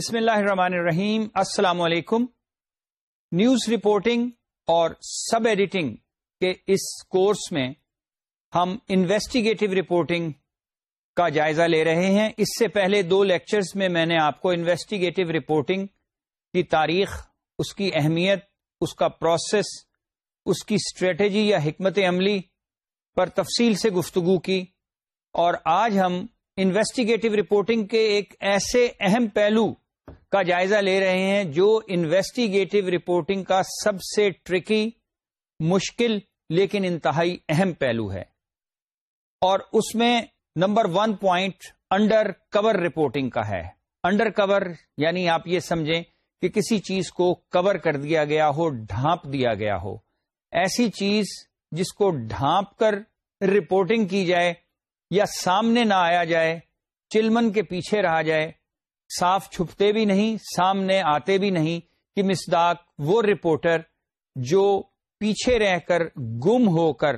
بسم اللہ الرحمن الرحیم۔ السلام علیکم۔ نیوز رپورٹنگ اور سب ایڈیٹنگ کے اس کورس میں ہم انویسٹیگیٹو رپورٹنگ کا جائزہ لے رہے ہیں۔ اس سے پہلے دو لیکچرز میں میں نے آپ کو انویسٹیگیٹو رپورٹنگ کی تاریخ، اس کی اہمیت، اس کا پروسیس، اس کی اسٹریٹجی یا حکمت عملی پر تفصیل سے گفتگو کی۔ اور آج ہم انویسٹیگیٹو رپورٹنگ کے ایک ایسے اہم پہلو کا جائزہ لے رہے ہیں جو انویسٹیگیٹو رپورٹنگ کا سب سے ٹرکی مشکل، لیکن انتہائی اہم پہلو ہے۔ اور اس میں number one point undercover reporting کا ہے۔ انڈر کور یعنی آپ یہ سمجھیں کہ کسی چیز کو کور کر دیا گیا ہو، ڈھانپ دیا گیا ہو۔ ایسی چیز جس کو ڈھانپ کر رپورٹنگ کی جائے یا سامنے نہ آیا جائے، چلمن کے پیچھے رہا جائے صاف چھپتے بھی نہیں، سامنے آتے بھی نہیں کہ مسداق وہ رپورٹر جو پیچھے رہ کر گم ہو کر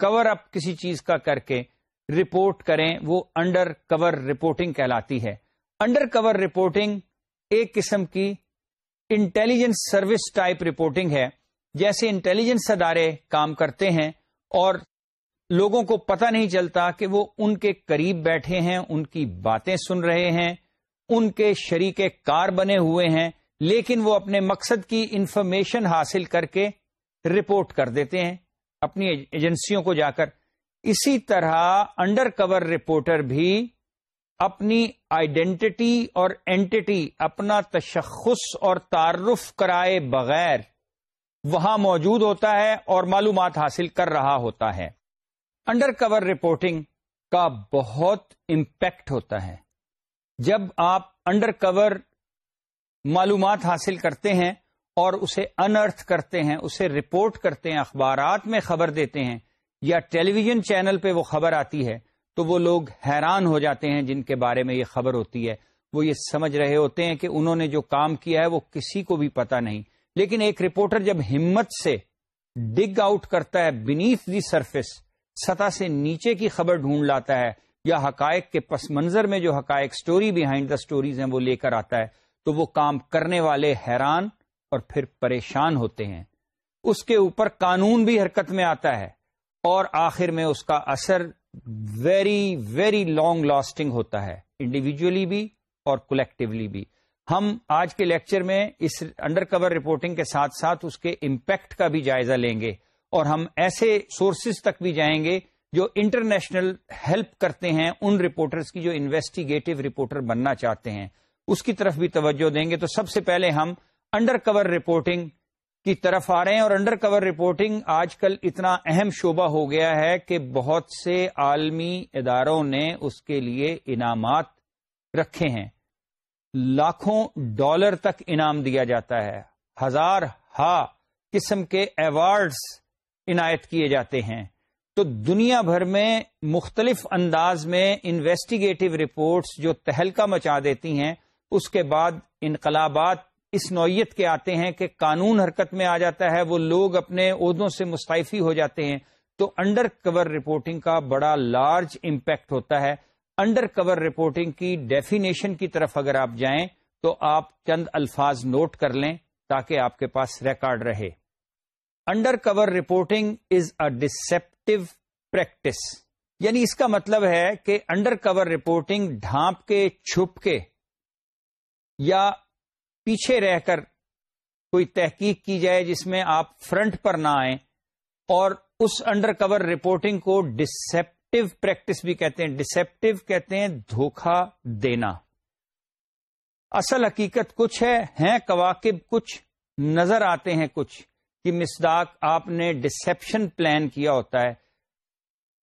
کور اپ کسی چیز کا کر کے رپورٹ کریں، وہ انڈر کور رپورٹنگ کہلاتی ہے۔ انڈر کور رپورٹنگ ایک قسم کی انٹیلیجنس سروس ٹائپ رپورٹنگ ہے، جیسے انٹیلیجنس ادارے کام کرتے ہیں اور لوگوں کو پتہ نہیں چلتا کہ وہ ان کے قریب بیٹھے ہیں، ان کی باتیں سن رہے ہیں۔ ان کے شریک کار بنے ہوئے ہیں، لیکن وہ اپنے مقصد کی انفارمیشن حاصل کر کے رپورٹ کر دیتے ہیں، اپنی ایجنسیوں کو جا کر۔ اسی طرح انڈر کور رپورٹر بھی اپنی آئیڈینٹی اور اینٹی اپنا تشخص اور تعارف کرائے بغیر وہاں موجود ہوتا ہے اور معلومات حاصل کر رہا ہوتا ہے۔ انڈر کور رپورٹنگ کا بہت امپیکٹ ہوتا ہے۔ جب آپ انڈر کور معلومات حاصل کرتے ہیں اور اسے انرتھ کرتے ہیں، اسے رپورٹ کرتے ہیں، اخبارات میں خبر دیتے ہیں یا ٹیلی ویژن چینل پہ وہ خبر آتی ہے، تو وہ لوگ حیران ہو جاتے ہیں جن کے بارے میں یہ خبر ہوتی ہے۔ وہ یہ سمجھ رہے ہوتے ہیں کہ انہوں نے جو کام کیا ہے وہ کسی کو بھی پتا نہیں۔ لیکن ایک رپورٹر جب ہمت سے ڈگ آؤٹ کرتا ہے بینیف دی سرفیس سطح سے نیچے کی خبر ڈھونڈ لاتا ہے یا حقائق کے پس منظر میں جو حقائق سٹوری بیہائنڈ دا سٹوریز ہیں وہ لے کر آتا ہے، تو وہ کام کرنے والے حیران اور پھر پریشان ہوتے ہیں۔ اس کے اوپر قانون بھی حرکت میں آتا ہے اور آخر میں اس کا اثر ویری ویری لانگ لاسٹنگ ہوتا ہے انڈیویجلی بھی اور کولیکٹولی بھی۔ ہم آج کے لیکچر میں اس انڈر کور رپورٹنگ کے ساتھ ساتھ اس کے امپیکٹ کا بھی جائزہ لیں گے اور ہم ایسے سورسز تک بھی جائیں گے جو انٹرنیشنل ہیلپ کرتے ہیں ان رپورٹرز کی جو انویسٹیگیٹو رپورٹر بننا چاہتے ہیں، اس کی طرف بھی توجہ دیں گے تو سب سے پہلے ہم انڈر کور رپورٹنگ کی طرف آ رہے ہیں اور انڈر کور رپورٹنگ آج کل اتنا اہم شعبہ ہو گیا ہے کہ بہت سے عالمی اداروں نے اس کے لیے انعامات رکھے ہیں۔ لاکھوں ڈالر تک انعام دیا جاتا ہے۔ ہزار ہا قسم کے ایوارڈز عنایت کیے جاتے ہیں۔ تو دنیا بھر میں مختلف انداز میں انویسٹیگیٹو رپورٹس جو تہلکا مچا دیتی ہیں، اس کے بعد انقلابات اس نوعیت کے آتے ہیں کہ قانون حرکت میں آ جاتا ہے، وہ لوگ اپنے عہدوں سے مستعفی ہو جاتے ہیں۔ تو انڈر کور رپورٹنگ کا بڑا لارج امپیکٹ ہوتا ہے۔ انڈر کور رپورٹنگ کی ڈیفینیشن کی طرف اگر آپ جائیں تو آپ چند الفاظ نوٹ کر لیں تاکہ آپ کے پاس ریکارڈ رہے۔ Under cover reporting is a ڈسپٹ ڈسپٹو پریکٹس یعنی اس کا مطلب ہے کہ انڈر کور رپورٹنگ ڈھانپ کے، چھپ کے یا پیچھے رہ کر کوئی تحقیق کی جائے جس میں آپ فرنٹ پر نہ آئیں اور اس انڈر کور رپورٹنگ کو ڈسپٹو پریکٹس بھی کہتے ہیں۔ ڈسپٹو کہتے ہیں دھوکھا دینا۔ اصل حقیقت کچھ ہے، ہیں کواقب کچھ، نظر آتے ہیں کچھ۔ کہ مسداق آپ نے ڈسپشن پلان کیا ہوتا ہے۔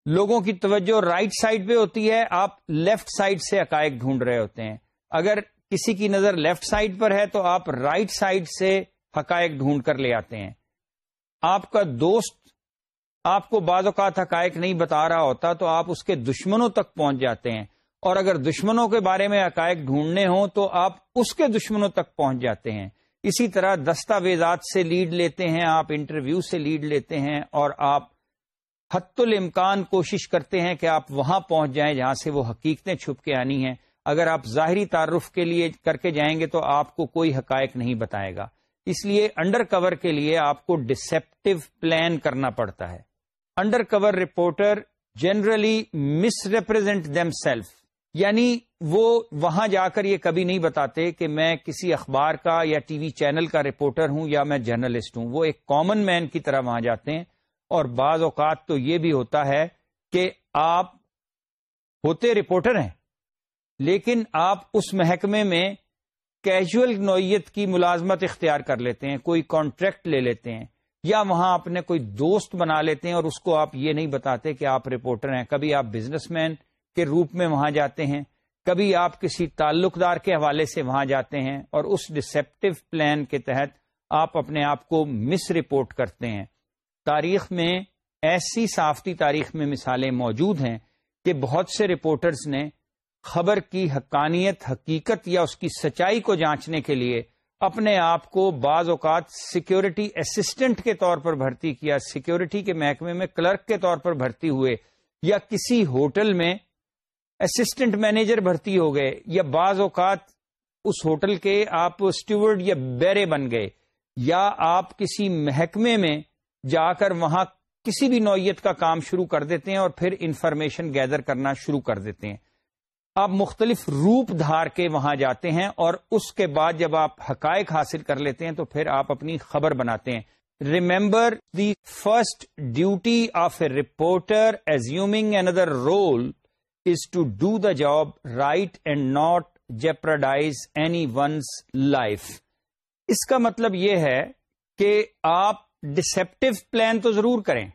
لوگوں کی توجہ رائٹ سائڈ پہ ہوتی ہے، آپ لیفٹ سائڈ سے حقائق ڈھونڈ رہے ہوتے ہیں۔ اگر کسی کی نظر لیفٹ سائڈ پر ہے تو آپ رائٹ سائڈ سے حقائق ڈھونڈ کر لے آتے ہیں۔ آپ کا دوست آپ کو بعض اوقات حقائق نہیں بتا رہا ہوتا تو آپ اس کے دشمنوں تک پہنچ جاتے ہیں۔ اور اگر دشمنوں کے بارے میں حقائق ڈھونڈنے ہوں تو آپ اس کے دشمنوں تک پہنچ جاتے ہیں۔ اسی طرح دستاویزات سے لیڈ لیتے ہیں، آپ انٹرویو سے لیڈ لیتے ہیں اور آپ حت الامکان کوشش کرتے ہیں کہ آپ وہاں پہنچ جائیں جہاں سے وہ حقیقتیں چھپ کے آنی ہیں۔ اگر آپ ظاہری تعارف کے لیے کر کے جائیں گے تو آپ کو کوئی حقائق نہیں بتائے گا۔ اس لیے انڈر کور کے لیے آپ کو ڈسپٹیو پلان کرنا پڑتا ہے۔ Undercover reporter generally misrepresent themself یعنی وہ وہاں جا کر یہ کبھی نہیں بتاتے کہ میں کسی اخبار کا یا ٹی وی چینل کا رپورٹر ہوں یا میں جرنلسٹ ہوں۔ وہ ایک کامن مین کی طرح وہاں جاتے ہیں اور بعض اوقات تو یہ بھی ہوتا ہے کہ آپ ہوتے رپورٹر ہیں، لیکن آپ اس محکمے میں کیجول نوعیت کی ملازمت اختیار کر لیتے ہیں، کوئی کانٹریکٹ لے لیتے ہیں یا وہاں اپنے کوئی دوست بنا لیتے ہیں اور اس کو آپ یہ نہیں بتاتے کہ آپ رپورٹر ہیں۔ کبھی آپ بزنس مین کے روپ میں وہاں جاتے ہیں۔ کبھی آپ کسی تعلق دار کے حوالے سے وہاں جاتے ہیں اور اس ڈسپٹیو پلان کے تحت آپ اپنے آپ کو مس رپورٹ کرتے ہیں۔ تاریخ میں ایسی صافتی تاریخ میں مثالیں موجود ہیں کہ بہت سے رپورٹرز نے خبر کی حقانیت، حقیقت یا اس کی سچائی کو جانچنے کے لیے اپنے آپ کو بعض اوقات سیکیورٹی اسسٹنٹ کے طور پر بھرتی کیا سیکیورٹی کے محکمے میں کلرک کے طور پر بھرتی ہوئے یا کسی ہوٹل میں اسسٹنٹ مینیجر بھرتی ہو گئے یا بعض اوقات اس ہوٹل کے آپ اسٹیورڈ یا بیرے بن گئے یا آپ کسی محکمے میں جا کر وہاں کسی بھی نوعیت کا کام شروع کر دیتے ہیں اور پھر انفارمیشن گیدر کرنا شروع کر دیتے ہیں۔ آپ مختلف روپ دھار کے وہاں جاتے ہیں اور اس کے بعد جب آپ حقائق حاصل کر لیتے ہیں تو پھر آپ اپنی خبر بناتے ہیں۔ Remember the first duty of a reporter assuming under role is to do the job right and not jeopardise any one's life اس کا مطلب یہ ہے کہ آپ ڈسپٹیو پلان تو ضرور کریں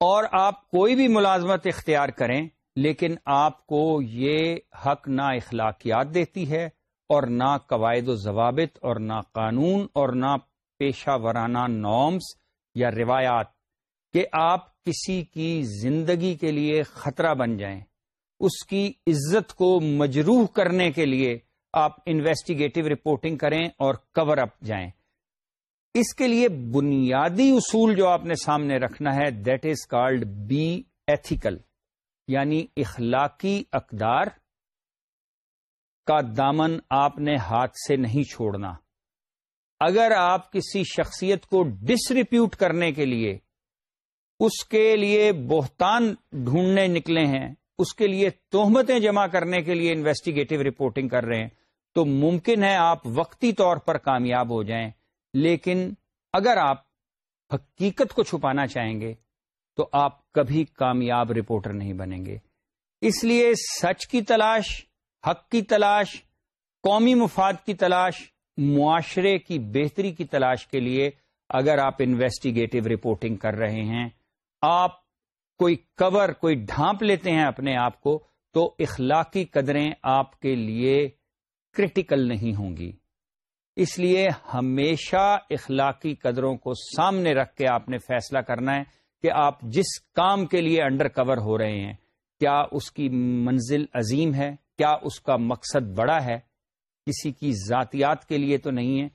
اور آپ کوئی بھی ملازمت اختیار کریں، لیکن آپ کو یہ حق نہ اخلاقیات دیتی ہے اور نہ قواعد و ضوابط اور نہ قانون اور نہ پیشہ ورانہ نارمس یا روایات کہ آپ کسی کی زندگی کے لیے خطرہ بن جائیں، اس کی عزت کو مجروح کرنے کے لیے آپ انویسٹیگیٹو رپورٹنگ کریں اور کور اپ جائیں۔ اس کے لیے بنیادی اصول جو آپ نے سامنے رکھنا ہے that is called be ethical یعنی اخلاقی اقدار کا دامن آپ نے ہاتھ سے نہیں چھوڑنا۔ اگر آپ کسی شخصیت کو ڈسریپیوٹ کرنے کے لیے اس کے لیے بہتان ڈھونڈنے نکلے ہیں، اس کے لیے تہمتیں جمع کرنے کے لیے انویسٹیگیٹو رپورٹنگ کر رہے ہیں۔ تو ممکن ہے آپ وقتی طور پر کامیاب ہو جائیں، لیکن اگر آپ حقیقت کو چھپانا چاہیں گے، تو آپ کبھی کامیاب رپورٹر نہیں بنیں گے۔ اس لیے سچ کی تلاش، حق کی تلاش، قومی مفاد کی تلاش، معاشرے کی بہتری کی تلاش کے لیے اگر آپ انویسٹیگیٹو رپورٹنگ کر رہے ہیں آپ کوئی کور، کوئی ڈھانپ لیتے ہیں اپنے آپ کو، تو اخلاقی قدریں آپ کے لیے کرٹیکل نہیں ہوں گی۔ اس لیے ہمیشہ اخلاقی قدروں کو سامنے رکھ کے آپ نے فیصلہ کرنا ہے کہ آپ جس کام کے لیے انڈر کور ہو رہے ہیں، کیا اس کی منزل عظیم ہے؟ کیا اس کا مقصد بڑا ہے؟ کسی کی ذاتیات کے لیے تو نہیں ہے۔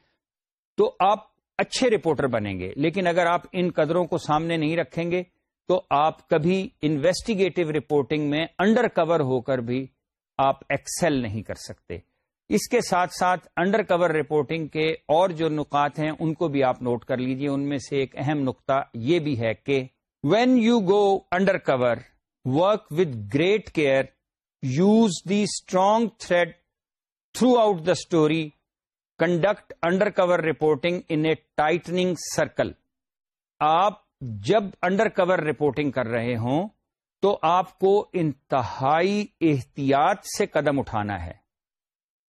تو آپ اچھے رپورٹر بنیں گے، لیکن اگر آپ ان قدروں کو سامنے نہیں رکھیں گے تو آپ کبھی انویسٹیگیٹو رپورٹنگ میں انڈر کور ہو کر بھی آپ ایکسل نہیں کر سکتے۔ اس کے ساتھ ساتھ انڈر کور رپورٹنگ کے اور جو نکات ہیں، ان کو بھی آپ نوٹ کر لیجیے۔ ان میں سے ایک اہم نقطہ یہ بھی ہے کہ when you go undercover work with great care use the strong thread throughout the story conduct undercover reporting in a ٹائٹنگ circle آپ جب انڈر کور رپورٹنگ کر رہے ہوں، تو آپ کو انتہائی احتیاط سے قدم اٹھانا ہے۔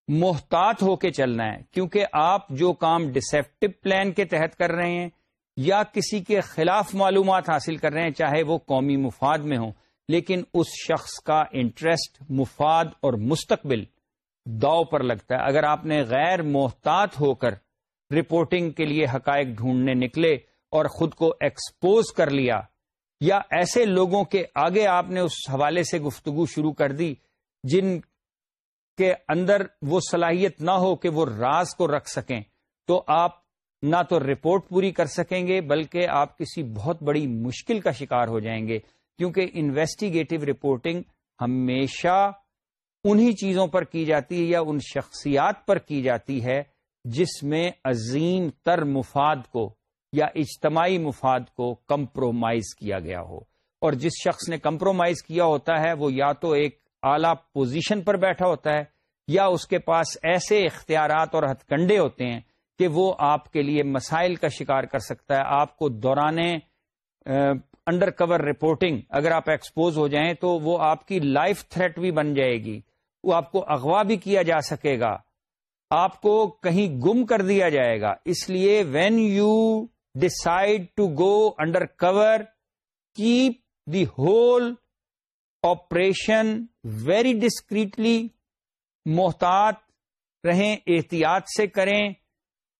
محتاط ہو کے چلنا ہے، کیونکہ آپ جو کام ڈسپٹو پلان کے تحت کر رہے ہیں یا کسی کے خلاف معلومات حاصل کر رہے ہیں، چاہے وہ قومی مفاد میں ہوں، لیکن اس شخص کا انٹرسٹ مفاد اور مستقبل داؤ پر لگتا ہے۔ اگر آپ نے غیر محتاط ہو کر رپورٹنگ کے لیے حقائق ڈھونڈنے نکلے اور خود کو ایکسپوز کر لیا، یا ایسے لوگوں کے آگے آپ نے اس حوالے سے گفتگو شروع کر دی جن کے اندر وہ صلاحیت نہ ہو کہ وہ راز کو رکھ سکیں، تو آپ نہ تو رپورٹ پوری کر سکیں گے، بلکہ آپ کسی بہت بڑی مشکل کا شکار ہو جائیں گے، کیونکہ انویسٹیگیٹو رپورٹنگ ہمیشہ انہی چیزوں پر کی جاتی ہے یا ان شخصیات پر کی جاتی ہے جس میں عظیم تر مفاد کو یا اجتماعی مفاد کو کمپرومائز کیا گیا ہو۔ اور جس شخص نے کمپرومائز کیا ہوتا ہے، وہ یا تو ایک اعلی پوزیشن پر بیٹھا ہوتا ہے، یا اس کے پاس ایسے اختیارات اور ہتھ کنڈے ہوتے ہیں کہ وہ آپ کے لیے مسائل کا شکار کر سکتا ہے۔ آپ کو دوران انڈر کور رپورٹنگ اگر آپ ایکسپوز ہو جائیں تو وہ آپ کی لائف تھریٹ بھی بن جائے گی۔ وہ آپ کو اغوا بھی کیا جا سکے گا۔ آپ کو کہیں گم کر دیا جائے گا۔ اس لیے when you decide to go undercover keep the whole operation very discreetly محتاط رہیں، احتیاط سے کریں،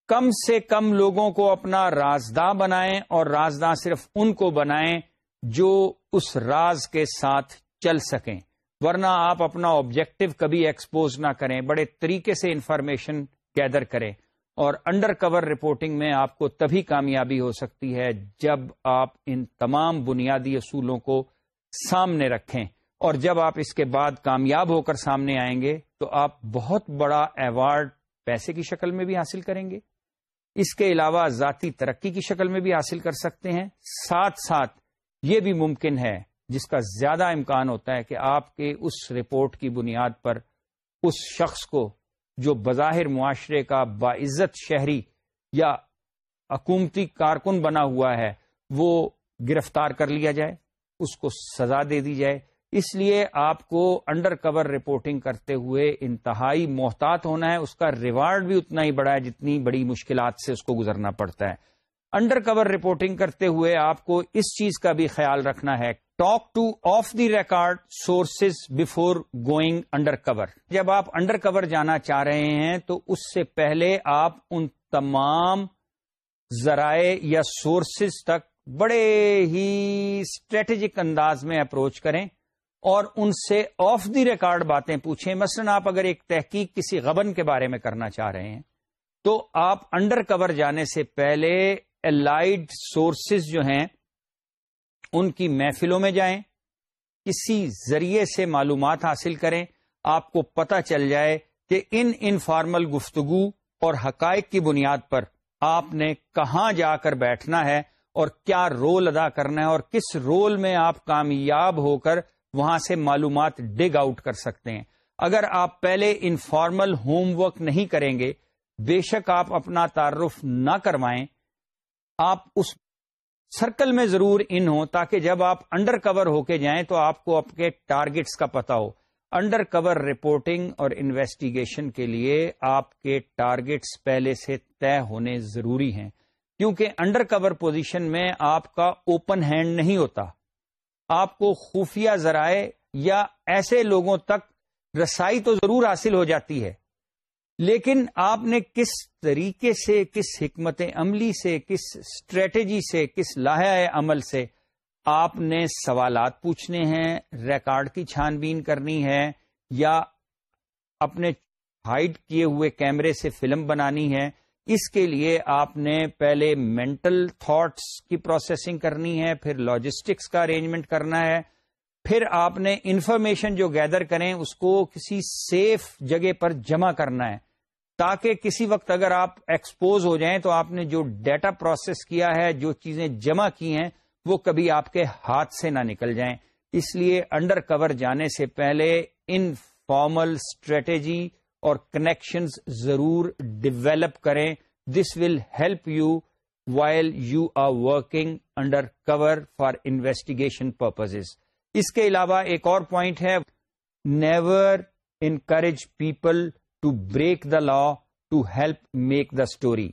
کم سے کم لوگوں کو اپنا رازداں بنائیں اور رازداں صرف ان کو بنائیں جو اس راز کے ساتھ چل سکیں۔ ورنہ آپ اپنا آبجیکٹو کبھی ایکسپوز نہ کریں، بڑے طریقے سے انفارمیشن گیدر کریں۔ اور انڈر کور رپورٹنگ میں آپ کو تبھی کامیابی ہو سکتی ہے جب آپ ان تمام بنیادی اصولوں کو سامنے رکھیں اور جب آپ اس کے بعد کامیاب ہو کر سامنے آئیں گے تو آپ بہت بڑا ایوارڈ پیسے کی شکل میں بھی حاصل کریں گے۔ اس کے علاوہ ذاتی ترقی کی شکل میں بھی حاصل کر سکتے ہیں۔ ساتھ ساتھ یہ بھی ممکن ہے جس کا زیادہ امکان ہوتا ہے کہ آپ کے اس رپورٹ کی بنیاد پر اس شخص کو جو بظاہر معاشرے کا باعزت شہری یا حکومتی کارکن بنا ہوا ہے، وہ گرفتار کر لیا جائے، اس کو سزا دے دی جائے۔ اس لیے آپ کو انڈر کور رپورٹنگ کرتے ہوئے انتہائی محتاط ہونا ہے، اس کا ریوارڈ بھی اتنا ہی بڑا ہے جتنی بڑی مشکلات سے اس کو گزرنا پڑتا ہے۔ انڈر کور رپورٹنگ کرتے ہوئے آپ کو اس چیز کا بھی خیال رکھنا ہے talk to off the record sources before going undercover. جب آپ انڈر کور جانا چاہ رہے ہیں، تو اس سے پہلے آپ ان تمام ذرائع یا سورسز تک بڑے ہی اسٹریٹجک انداز میں اپروچ کریں اور ان سے آف دی ریکارڈ باتیں پوچھیں۔ مثلا آپ اگر ایک تحقیق کسی غبن کے بارے میں کرنا چاہ رہے ہیں، تو آپ انڈر کور جانے سے پہلے الائڈ سورسز جو ہیں ان کی محفلوں میں جائیں، کسی ذریعے سے معلومات حاصل کریں، آپ کو پتہ چل جائے کہ ان انفارمل گفتگو اور حقائق کی بنیاد پر آپ نے کہاں جا کر بیٹھنا ہے اور کیا رول ادا کرنا ہے اور کس رول میں آپ کامیاب ہو کر وہاں سے معلومات ڈگ آؤٹ کر سکتے ہیں۔ اگر آپ پہلے انفارمل ہوم ورک نہیں کریں گے، بے شک آپ اپنا تعارف نہ کروائیں، آپ اس سرکل میں ضرور ان ہوں تاکہ جب آپ انڈر کور ہو کے جائیں تو آپ کو آپ کے ٹارگٹس کا پتا ہو۔ انڈر کور رپورٹنگ اور انویسٹیگیشن کے لیے آپ کے ٹارگٹس پہلے سے طے ہونے ضروری ہیں۔ کیونکہ انڈر کور پوزیشن میں آپ کا اوپن ہینڈ نہیں ہوتا۔ آپ کو خفیہ ذرائع یا ایسے لوگوں تک رسائی تو ضرور حاصل ہو جاتی ہے۔ لیکن آپ نے کس طریقے سے، کس حکمت عملی سے، کس اسٹریٹجی سے، کس لاہہ عمل سے آپ نے سوالات پوچھنے ہیں، ریکارڈ کی چھان بین کرنی ہے یا اپنے ہائڈ کیے ہوئے کیمرے سے فلم بنانی ہے، اس کے لیے آپ نے پہلے مینٹل تھاٹس کی پروسیسنگ کرنی ہے، پھر لاجسٹکس کا ارینجمنٹ کرنا ہے، پھر آپ نے انفارمیشن جو گیدر کریں، اس کو کسی سیف جگہ پر جمع کرنا ہے۔ تاکہ کسی وقت اگر آپ ایکسپوز ہو جائیں تو آپ نے جو ڈیٹا پروسیس کیا ہے، جو چیزیں جمع کی ہیں، وہ کبھی آپ کے ہاتھ سے نہ نکل جائیں۔ اس لیے انڈر کور جانے سے پہلے ان فارمل اسٹریٹجی اور کنیکشنز ضرور ڈیولپ کریں۔ This will help you while you are working undercover for investigation purposes اس کے علاوہ ایک اور پوائنٹ ہے never encourage people to break the law to help make the story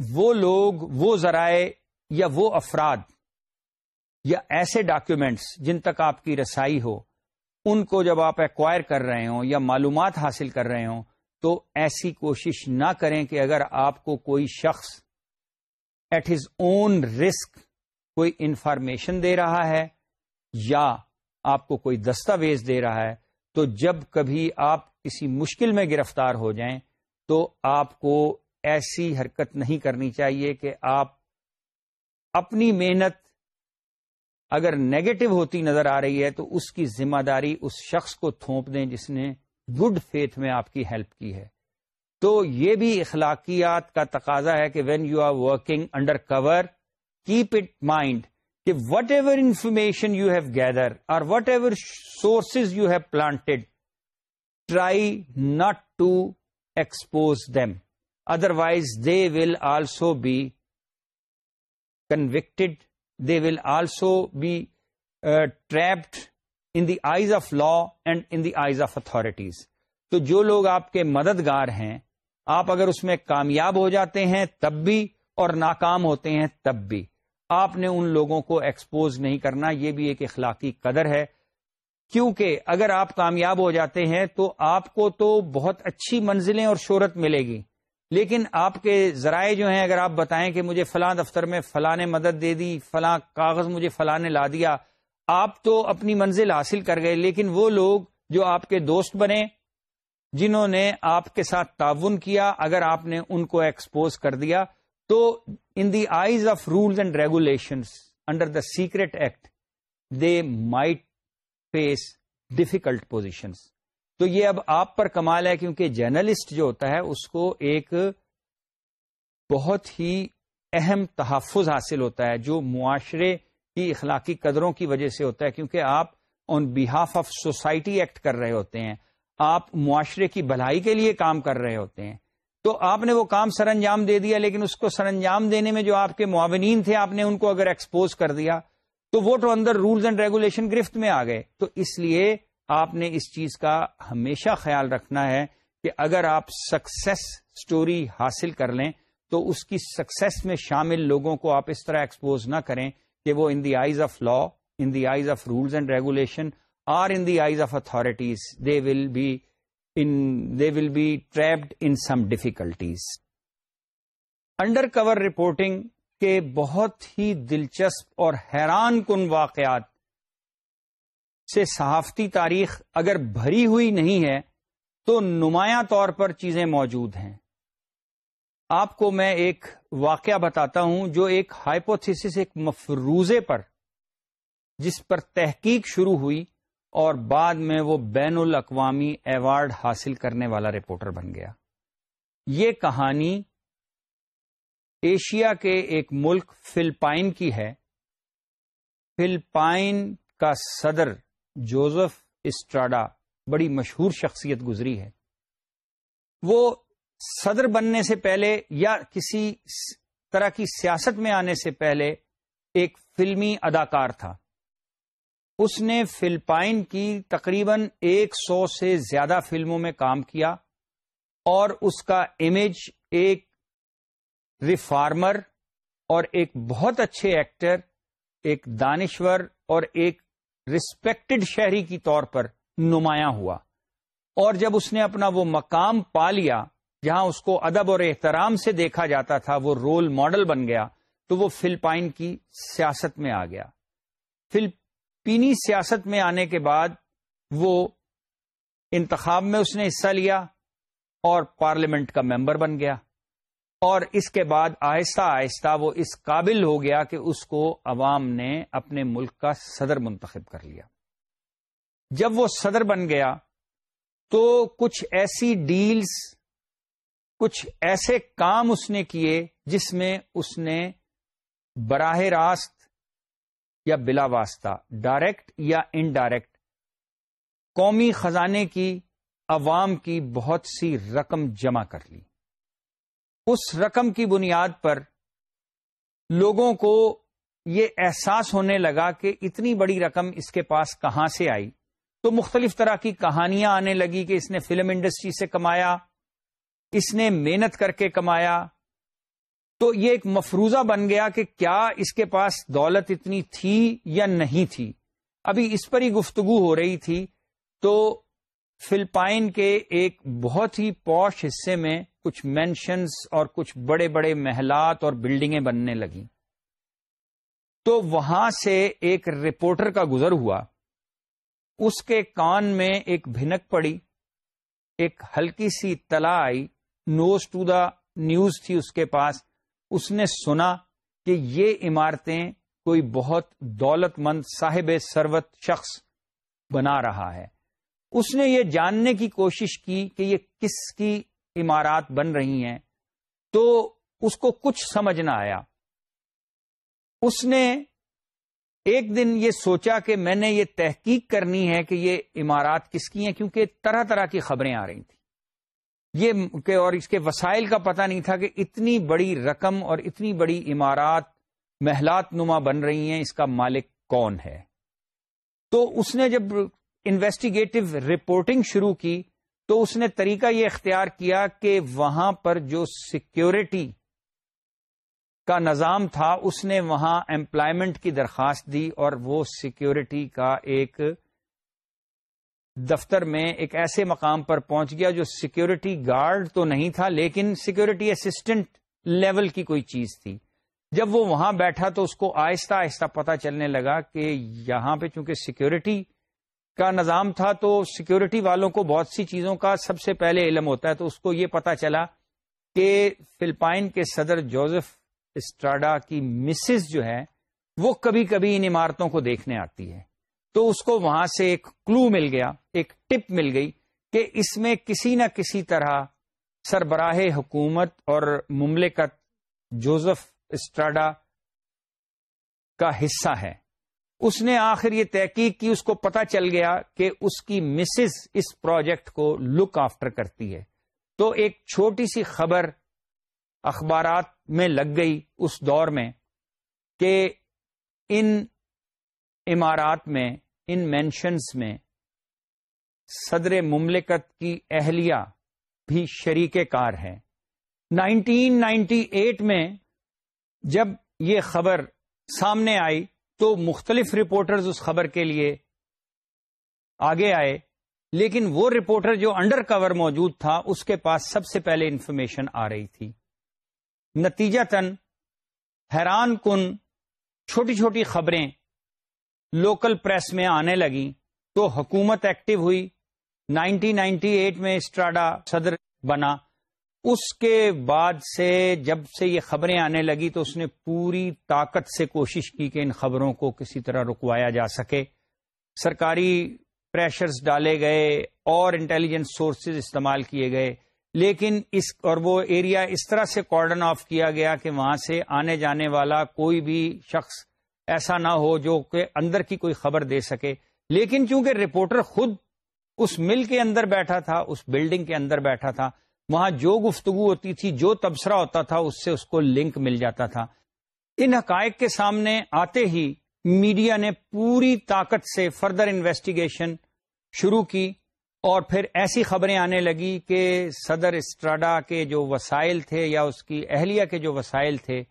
وہ لوگ، وہ ذرائع یا وہ افراد یا ایسے ڈاکیومینٹس جن تک آپ کی رسائی ہو، ان کو جب آپ ایکوائر کر رہے ہوں یا معلومات حاصل کر رہے ہوں، تو ایسی کوشش نہ کریں کہ اگر آپ کو کوئی شخص ایٹ ہز اون رسک کوئی انفارمیشن دے رہا ہے یا آپ کو کوئی دستاویز دے رہا ہے، تو جب کبھی آپ کسی مشکل میں گرفتار ہو جائیں تو آپ کو ایسی حرکت نہیں کرنی چاہیے کہ آپ اپنی محنت اگر نیگیٹو ہوتی نظر آ رہی ہے تو اس کی ذمہ داری اس شخص کو تھونپ دیں جس نے گڈ فیتھ میں آپ کی ہیلپ کی ہے۔ تو یہ بھی اخلاقیات کا تقاضا ہے کہ when you are working undercover keep it mind کہ whatever information you have gather اور whatever sources you have planted try not to expose them otherwise they will also be convicted they will also be trapped in the eyes of law and in the eyes of authorities تو جو لوگ آپ کے مددگار ہیں، آپ اگر اس میں کامیاب ہو جاتے ہیں، تب بھی اور ناکام ہوتے ہیں، تب بھی۔ آپ نے ان لوگوں کو ایکسپوز نہیں کرنا، یہ بھی ایک اخلاقی قدر ہے۔ کیونکہ اگر آپ کامیاب ہو جاتے ہیں تو آپ کو تو بہت اچھی منزلیں اور شہرت ملے گی۔ لیکن آپ کے ذرائع جو ہیں، اگر آپ بتائیں کہ مجھے فلاں دفتر میں فلاں نے مدد دے دی، فلاں کاغذ مجھے فلاں نے لا دیا، آپ تو اپنی منزل حاصل کر گئے، لیکن وہ لوگ جو آپ کے دوست بنے، جنہوں نے آپ کے ساتھ تعاون کیا، اگر آپ نے ان کو ایکسپوز کر دیا، تو in the eyes of rules and regulation under the secret act they might face difficult position تو یہ اب آپ پر کمال ہے کیونکہ جرنلسٹ جو ہوتا ہے اس کو ایک بہت ہی اہم تحفظ حاصل ہوتا ہے جو معاشرے کی اخلاقی قدروں کی وجہ سے ہوتا ہے کیونکہ آپ on behalf of society act کر رہے ہوتے ہیں، آپ معاشرے کی بھلائی کے لیے کام کر رہے ہوتے ہیں۔ تو آپ نے وہ کام سر انجام دے دیا، لیکن اس کو سر انجام دینے میں جو آپ کے معاونین تھے، آپ نے ان کو اگر ایکسپوز کر دیا تو وہ تو اندر رولز اینڈ ریگولیشن گرفت میں آ گئے۔ تو اس لیے آپ نے اس چیز کا ہمیشہ خیال رکھنا ہے کہ اگر آپ سکسیس سٹوری حاصل کر لیں تو اس کی سکسیس میں شامل لوگوں کو آپ اس طرح ایکسپوز نہ کریں کہ وہ in the eyes of law in the eyes of rules and regulation, or in the eyes of authorities they will be in, they will be trapped in some difficulties. Under cover reporting کے بہت ہی دلچسپ اور حیران کن واقعات سے صحافتی تاریخ اگر بھری ہوئی نہیں ہے تو نمایاں طور پر چیزیں موجود ہیں۔ آپ کو میں ایک واقعہ بتاتا ہوں جو ایک ہائپوتھس ایک مفروضے پر، جس پر تحقیق شروع ہوئی اور بعد میں وہ بین الاقوامی ایوارڈ حاصل کرنے والا رپورٹر بن گیا۔ یہ کہانی ایشیا کے ایک ملک فلپائن کی ہے۔ فلپائن کا صدر جوزف اسٹراڈا بڑی مشہور شخصیت گزری ہے۔ وہ صدر بننے سے پہلے یا کسی طرح کی سیاست میں آنے سے پہلے ایک فلمی اداکار تھا۔ اس نے فلپائن کی تقریباً ایک سو سے زیادہ فلموں میں کام کیا اور اس کا امیج ایک ریفارمر اور ایک بہت اچھے ایکٹر، ایک دانشور اور ایک رسپیکٹڈ شہری کی طور پر نمایاں ہوا۔ اور جب اس نے اپنا وہ مقام پا لیا، جہاں اس کو ادب اور احترام سے دیکھا جاتا تھا، وہ رول ماڈل بن گیا، تو وہ فلپائن کی سیاست میں آ گیا۔ فلپینی سیاست میں آنے کے بعد وہ انتخاب میں اس نے حصہ لیا اور پارلیمنٹ کا ممبر بن گیا۔ اور اس کے بعد آہستہ آہستہ وہ اس قابل ہو گیا کہ اس کو عوام نے اپنے ملک کا صدر منتخب کر لیا۔ جب وہ صدر بن گیا تو کچھ ایسی ڈیلز، کچھ ایسے کام اس نے کیے جس میں اس نے براہ راست یا بلا واسطہ، ڈائریکٹ یا انڈائریکٹ، قومی خزانے کی، عوام کی بہت سی رقم جمع کر لی۔ اس رقم کی بنیاد پر لوگوں کو یہ احساس ہونے لگا کہ اتنی بڑی رقم اس کے پاس کہاں سے آئی؟ تو مختلف طرح کی کہانیاں آنے لگی کہ اس نے فلم انڈسٹری سے کمایا، اس نے محنت کر کے کمایا۔ تو یہ ایک مفروضہ بن گیا کہ کیا اس کے پاس دولت اتنی تھی یا نہیں تھی۔ ابھی اس پر ہی گفتگو ہو رہی تھی۔ تو فلپائن کے ایک بہت ہی پوش حصے میں کچھ مینشنز اور کچھ بڑے بڑے محلات اور بلڈنگیں بننے لگیں۔ تو وہاں سے ایک رپورٹر کا گزر ہوا۔ اس کے کان میں ایک بھنک پڑی۔ ایک ہلکی سی تلا آئی۔ نوز ٹو دا نیوز تھی اس کے پاس۔ اس نے سنا کہ یہ عمارتیں کوئی بہت دولت مند صاحب سروت شخص بنا رہا ہے۔ اس نے یہ جاننے کی کوشش کی کہ یہ کس کی عمارات بن رہی ہیں تو اس کو کچھ سمجھ نہ آیا۔ اس نے ایک دن یہ سوچا کہ میں نے یہ تحقیق کرنی ہے کہ یہ عمارات کس کی ہیں، کیونکہ طرح طرح کی خبریں آ رہی تھیں۔ یہ کہ اور اس کے وسائل کا پتہ نہیں تھا کہ اتنی بڑی رقم اور اتنی بڑی عمارات محلات نما بن رہی ہیں، اس کا مالک کون ہے۔ تو اس نے جب انویسٹیگیٹو رپورٹنگ شروع کی تو اس نے طریقہ یہ اختیار کیا کہ وہاں پر جو سیکیورٹی کا نظام تھا، اس نے وہاں امپلائمنٹ کی درخواست دی اور وہ سیکیورٹی کا ایک دفتر میں ایک ایسے مقام پر پہنچ گیا جو سیکیورٹی گارڈ تو نہیں تھا، لیکن سیکیورٹی اسسٹنٹ لیول کی کوئی چیز تھی۔ جب وہ وہاں بیٹھا تو اس کو آہستہ آہستہ پتا چلنے لگا کہ یہاں پہ چونکہ سیکیورٹی کا نظام تھا تو سیکیورٹی والوں کو بہت سی چیزوں کا سب سے پہلے علم ہوتا ہے تو اس کو یہ پتا چلا کہ فلپائن کے صدر جوزف اسٹراڈا کی مسز جو ہے وہ کبھی کبھی ان عمارتوں کو دیکھنے آتی ہے تو اس کو وہاں سے ایک کلو مل گیا، ایک ٹپ مل گئی کہ اس میں کسی نہ کسی طرح سربراہ حکومت اور مملکت جوزف اسٹراڈا کا حصہ ہے۔ اس نے آخر یہ تحقیق کی، اس کو پتا چل گیا کہ اس کی مسز اس پروجیکٹ کو لک آفٹر کرتی ہے۔ تو ایک چھوٹی سی خبر اخبارات میں لگ گئی اس دور میں کہ ان عمارات میں، ان مینشنز میں صدر مملکت کی اہلیہ بھی شریک کار ہے نائنٹین نائنٹی ایٹ میں جب یہ خبر سامنے آئی تو مختلف رپورٹرز اس خبر کے لیے آگے آئے، لیکن وہ رپورٹر جو انڈر کور موجود تھا، اس کے پاس سب سے پہلے انفارمیشن آ رہی تھی۔ نتیجہ تن حیران کن چھوٹی چھوٹی خبریں لوکل پریس میں آنے لگیں۔ تو حکومت ایکٹیو ہوئی۔ نائنٹین نائنٹی ایٹ میں اسٹراڈا صدر بنا۔ اس کے بعد سے جب سے یہ خبریں آنے لگی تو اس نے پوری طاقت سے کوشش کی کہ ان خبروں کو کسی طرح رکوایا جا سکے۔ سرکاری پریشرز ڈالے گئے اور انٹیلیجنس سورسز استعمال کیے گئے۔ لیکن اس اور وہ ایریا اس طرح سے کارڈن آف کیا گیا کہ وہاں سے آنے جانے والا کوئی بھی شخص ایسا نہ ہو جو کہ اندر کی کوئی خبر دے سکے۔ لیکن چونکہ رپورٹر خود اس مل کے اندر بیٹھا تھا، اس بلڈنگ کے اندر بیٹھا تھا وہاں جو گفتگو ہوتی تھی، جو تبصرہ ہوتا تھا، اس سے اس کو لنک مل جاتا تھا۔ ان حقائق کے سامنے آتے ہی میڈیا نے پوری طاقت سے فردر انویسٹیگیشن شروع کی اور پھر ایسی خبریں آنے لگی کہ صدر اسٹراڈا کے جو وسائل تھے یا اس کی اہلیہ کے جو وسائل تھے،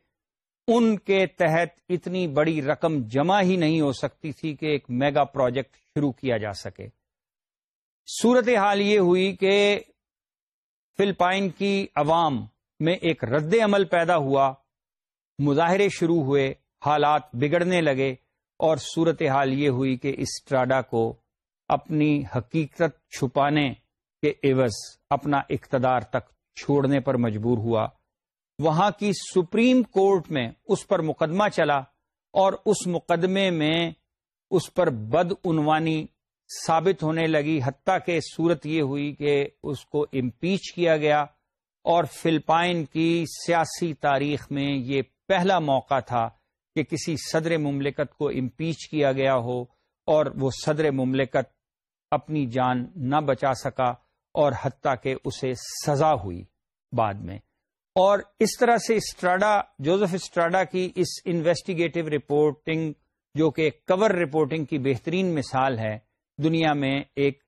ان کے تحت اتنی بڑی رقم جمع ہی نہیں ہو سکتی تھی کہ ایک میگا پروجیکٹ شروع کیا جا سکے۔ صورت حال یہ ہوئی کہ فلپائن کی عوام میں ایک رد عمل پیدا ہوا، مظاہرے شروع ہوئے، حالات بگڑنے لگے اور صورت حال یہ ہوئی کہ اسٹراڈا کو اپنی حقیقت چھپانے کے عوض اپنا اقتدار تک چھوڑنے پر مجبور ہوا۔ وہاں کی سپریم کورٹ میں اس پر مقدمہ چلا اور اس مقدمے میں اس پر بد عنوانی ثابت ہونے لگی، حتیٰ کہ صورت یہ ہوئی کہ اس کو امپیچ کیا گیا اور فلپائن کی سیاسی تاریخ میں یہ پہلا موقع تھا کہ کسی صدر مملکت کو امپیچ کیا گیا ہو اور وہ صدر مملکت اپنی جان نہ بچا سکا اور حتیٰ کہ اسے سزا ہوئی بعد میں۔ اور اس طرح سے اسٹراڈا، جوزف اسٹراڈا کی اس انویسٹیگیٹو رپورٹنگ جو کہ کور رپورٹنگ کی بہترین مثال ہے دنیا میں ایک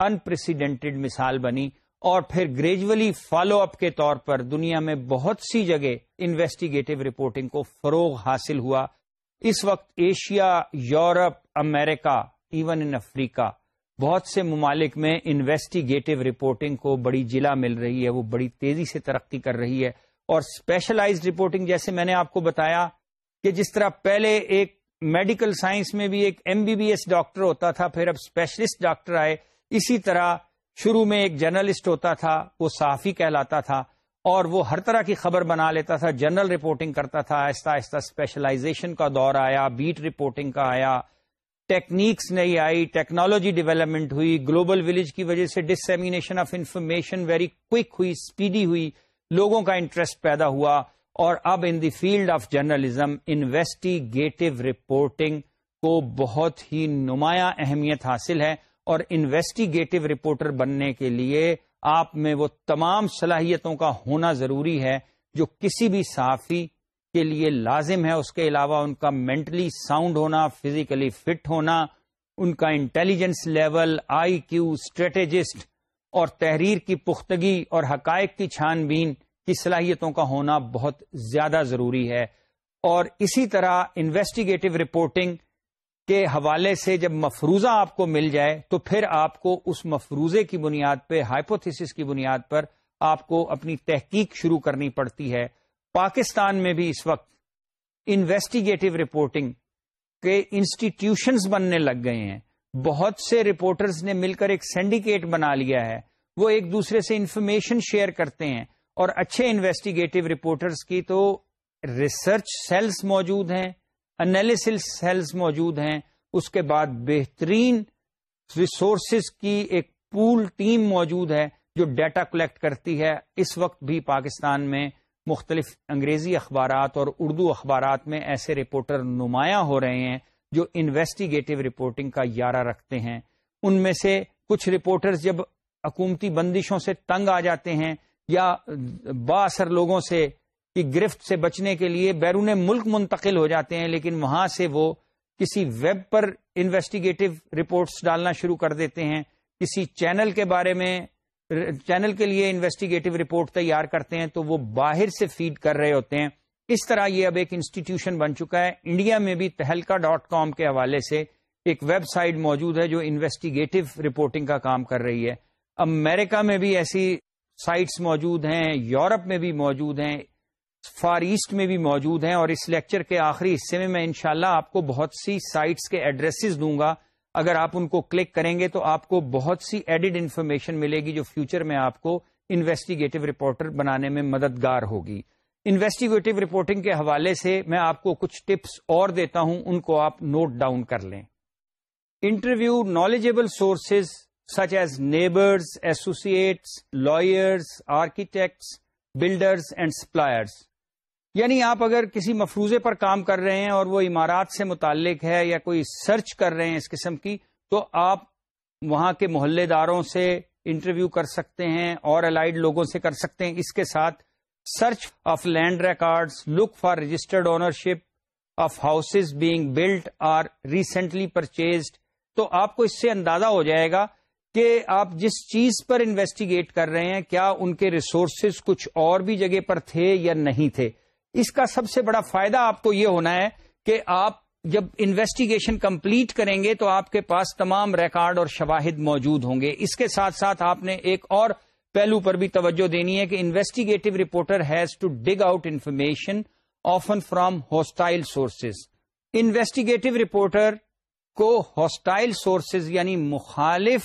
انپریسیڈینٹڈ مثال بنی اور پھر گریجولی فالو اپ کے طور پر دنیا میں بہت سی جگہ انویسٹیگیٹو رپورٹنگ کو فروغ حاصل ہوا۔ اس وقت Asia, Europe, America even in Africa بہت سے ممالک میں انویسٹیگیٹو رپورٹنگ کو بڑی جلا مل رہی ہے، وہ بڑی تیزی سے ترقی کر رہی ہے۔ اور اسپیشلائز رپورٹنگ جیسے میں نے آپ کو بتایا کہ جس طرح پہلے ایک میڈیکل سائنس میں بھی ایک M B B S doctor ہوتا تھا، پھر اب اسپیشلسٹ ڈاکٹر آئے۔ اسی طرح شروع میں ایک جرنلسٹ ہوتا تھا، وہ صحافی کہلاتا تھا اور وہ ہر طرح کی خبر بنا لیتا تھا جنرل رپورٹنگ کرتا تھا۔ آہستہ آہستہ اسپیشلائزیشن کا دور آیا، بیٹ رپورٹنگ کا آیا۔ ٹیکنیکس نہیں آئی، ٹیکنالوجی ڈیولپمنٹ ہوئی۔ گلوبل ولیج کی وجہ سے dissemination of information very quick ہوئی اسپیڈی ہوئی، لوگوں کا انٹرسٹ پیدا ہوا۔ اور اب in the field of journalism investigative reporting کو بہت ہی نمایاں اہمیت حاصل ہے اور انویسٹیگیٹو رپورٹر بننے کے لیے آپ میں وہ تمام صلاحیتوں کا ہونا ضروری ہے جو کسی بھی صحافی کے لیے لازم ہے، اس کے علاوہ ان کا مینٹلی ساؤنڈ ہونا فزیکلی فٹ ہونا، ان کا intelligence level I Q strategist اور تحریر کی پختگی اور حقائق کی چھان بین کی صلاحیتوں کا ہونا بہت زیادہ ضروری ہے۔ اور اسی طرح انویسٹیگیٹو رپورٹنگ کے حوالے سے جب مفروضہ آپ کو مل جائے تو پھر آپ کو اس مفروضے کی بنیاد پہ ہائپوتھس کی بنیاد پر آپ کو اپنی تحقیق شروع کرنی پڑتی ہے۔ پاکستان میں بھی اس وقت انویسٹیگیٹو رپورٹنگ کے انسٹیٹیوشنز بننے لگ گئے ہیں۔ بہت سے رپورٹرز نے مل کر ایک سینڈیکیٹ بنا لیا ہے۔ وہ ایک دوسرے سے انفارمیشن شیئر کرتے ہیں۔ اور اچھے انویسٹیگیٹو رپورٹرز کی تو ریسرچ سیلز موجود ہیں انالیس سیلز موجود ہیں، اس کے بعد بہترین ریسورسز کی ایک پول ٹیم موجود ہے جو ڈیٹا کلیکٹ کرتی ہے۔ اس وقت بھی پاکستان میں مختلف انگریزی اخبارات اور اردو اخبارات میں ایسے رپورٹر نمایاں ہو رہے ہیں جو انویسٹیگیٹو رپورٹنگ کا یارہ رکھتے ہیں۔ ان میں سے کچھ رپورٹرز جب حکومتی بندشوں سے تنگ آ جاتے ہیں یا با اثر لوگوں سے کی گرفت سے بچنے کے لیے بیرون ملک منتقل ہو جاتے ہیں، لیکن وہاں سے وہ کسی ویب پر انویسٹیگیٹو رپورٹس ڈالنا شروع کر دیتے ہیں۔ کسی چینل کے بارے میں چینل کے لیے انویسٹیگیٹو رپورٹ تیار کرتے ہیں تو وہ باہر سے فیڈ کر رہے ہوتے ہیں۔ اس طرح یہ اب ایک انسٹیٹیوشن بن چکا ہے۔ انڈیا میں بھی تہلکا ڈاٹ کام کے حوالے سے ایک ویب سائٹ موجود ہے جو انویسٹیگیٹو رپورٹنگ کا کام کر رہی ہے۔ امریکہ میں بھی ایسی سائٹس موجود ہیں، یورپ میں بھی موجود ہیں، فار ایسٹ میں بھی موجود ہیں اور اس لیکچر کے آخری حصے میں میں انشاءاللہ آپ کو بہت سی سائٹس کے ایڈریسز دوں گا۔ اگر آپ ان کو کلک کریں گے تو آپ کو بہت سی ایڈڈ انفارمیشن ملے گی جو فیوچر میں آپ کو انویسٹیگیٹو رپورٹر بنانے میں مددگار ہوگی۔ انویسٹیگیٹو رپورٹنگ کے حوالے سے میں آپ کو کچھ ٹپس اور دیتا ہوں، ان کو آپ نوٹ ڈاؤن کر لیں۔ Interview knowledgeable sources such as neighbours associates lawyers architects builders and suppliers یعنی آپ اگر کسی مفروضے پر کام کر رہے ہیں اور وہ عمارات سے متعلق ہے یا کوئی سرچ کر رہے ہیں اس قسم کی، تو آپ وہاں کے محلے داروں سے انٹرویو کر سکتے ہیں اور الائڈ لوگوں سے کر سکتے ہیں۔ اس کے ساتھ search of land records look for registered ownership of houses being built or recently purchased تو آپ کو اس سے اندازہ ہو جائے گا کہ آپ جس چیز پر انویسٹیگیٹ کر رہے ہیں، کیا ان کے ریسورسز کچھ اور بھی جگہ پر تھے یا نہیں تھے؟ اس کا سب سے بڑا فائدہ آپ کو یہ ہونا ہے کہ آپ جب انویسٹیگیشن کمپلیٹ کریں گے تو آپ کے پاس تمام ریکارڈ اور شواہد موجود ہوں گے۔ اس کے ساتھ ساتھ آپ نے ایک اور پہلو پر بھی توجہ دینی ہے کہ investigative reporter has to dig out information often from hostile sources investigative reporter کو ہاسٹائل سورسز یعنی مخالف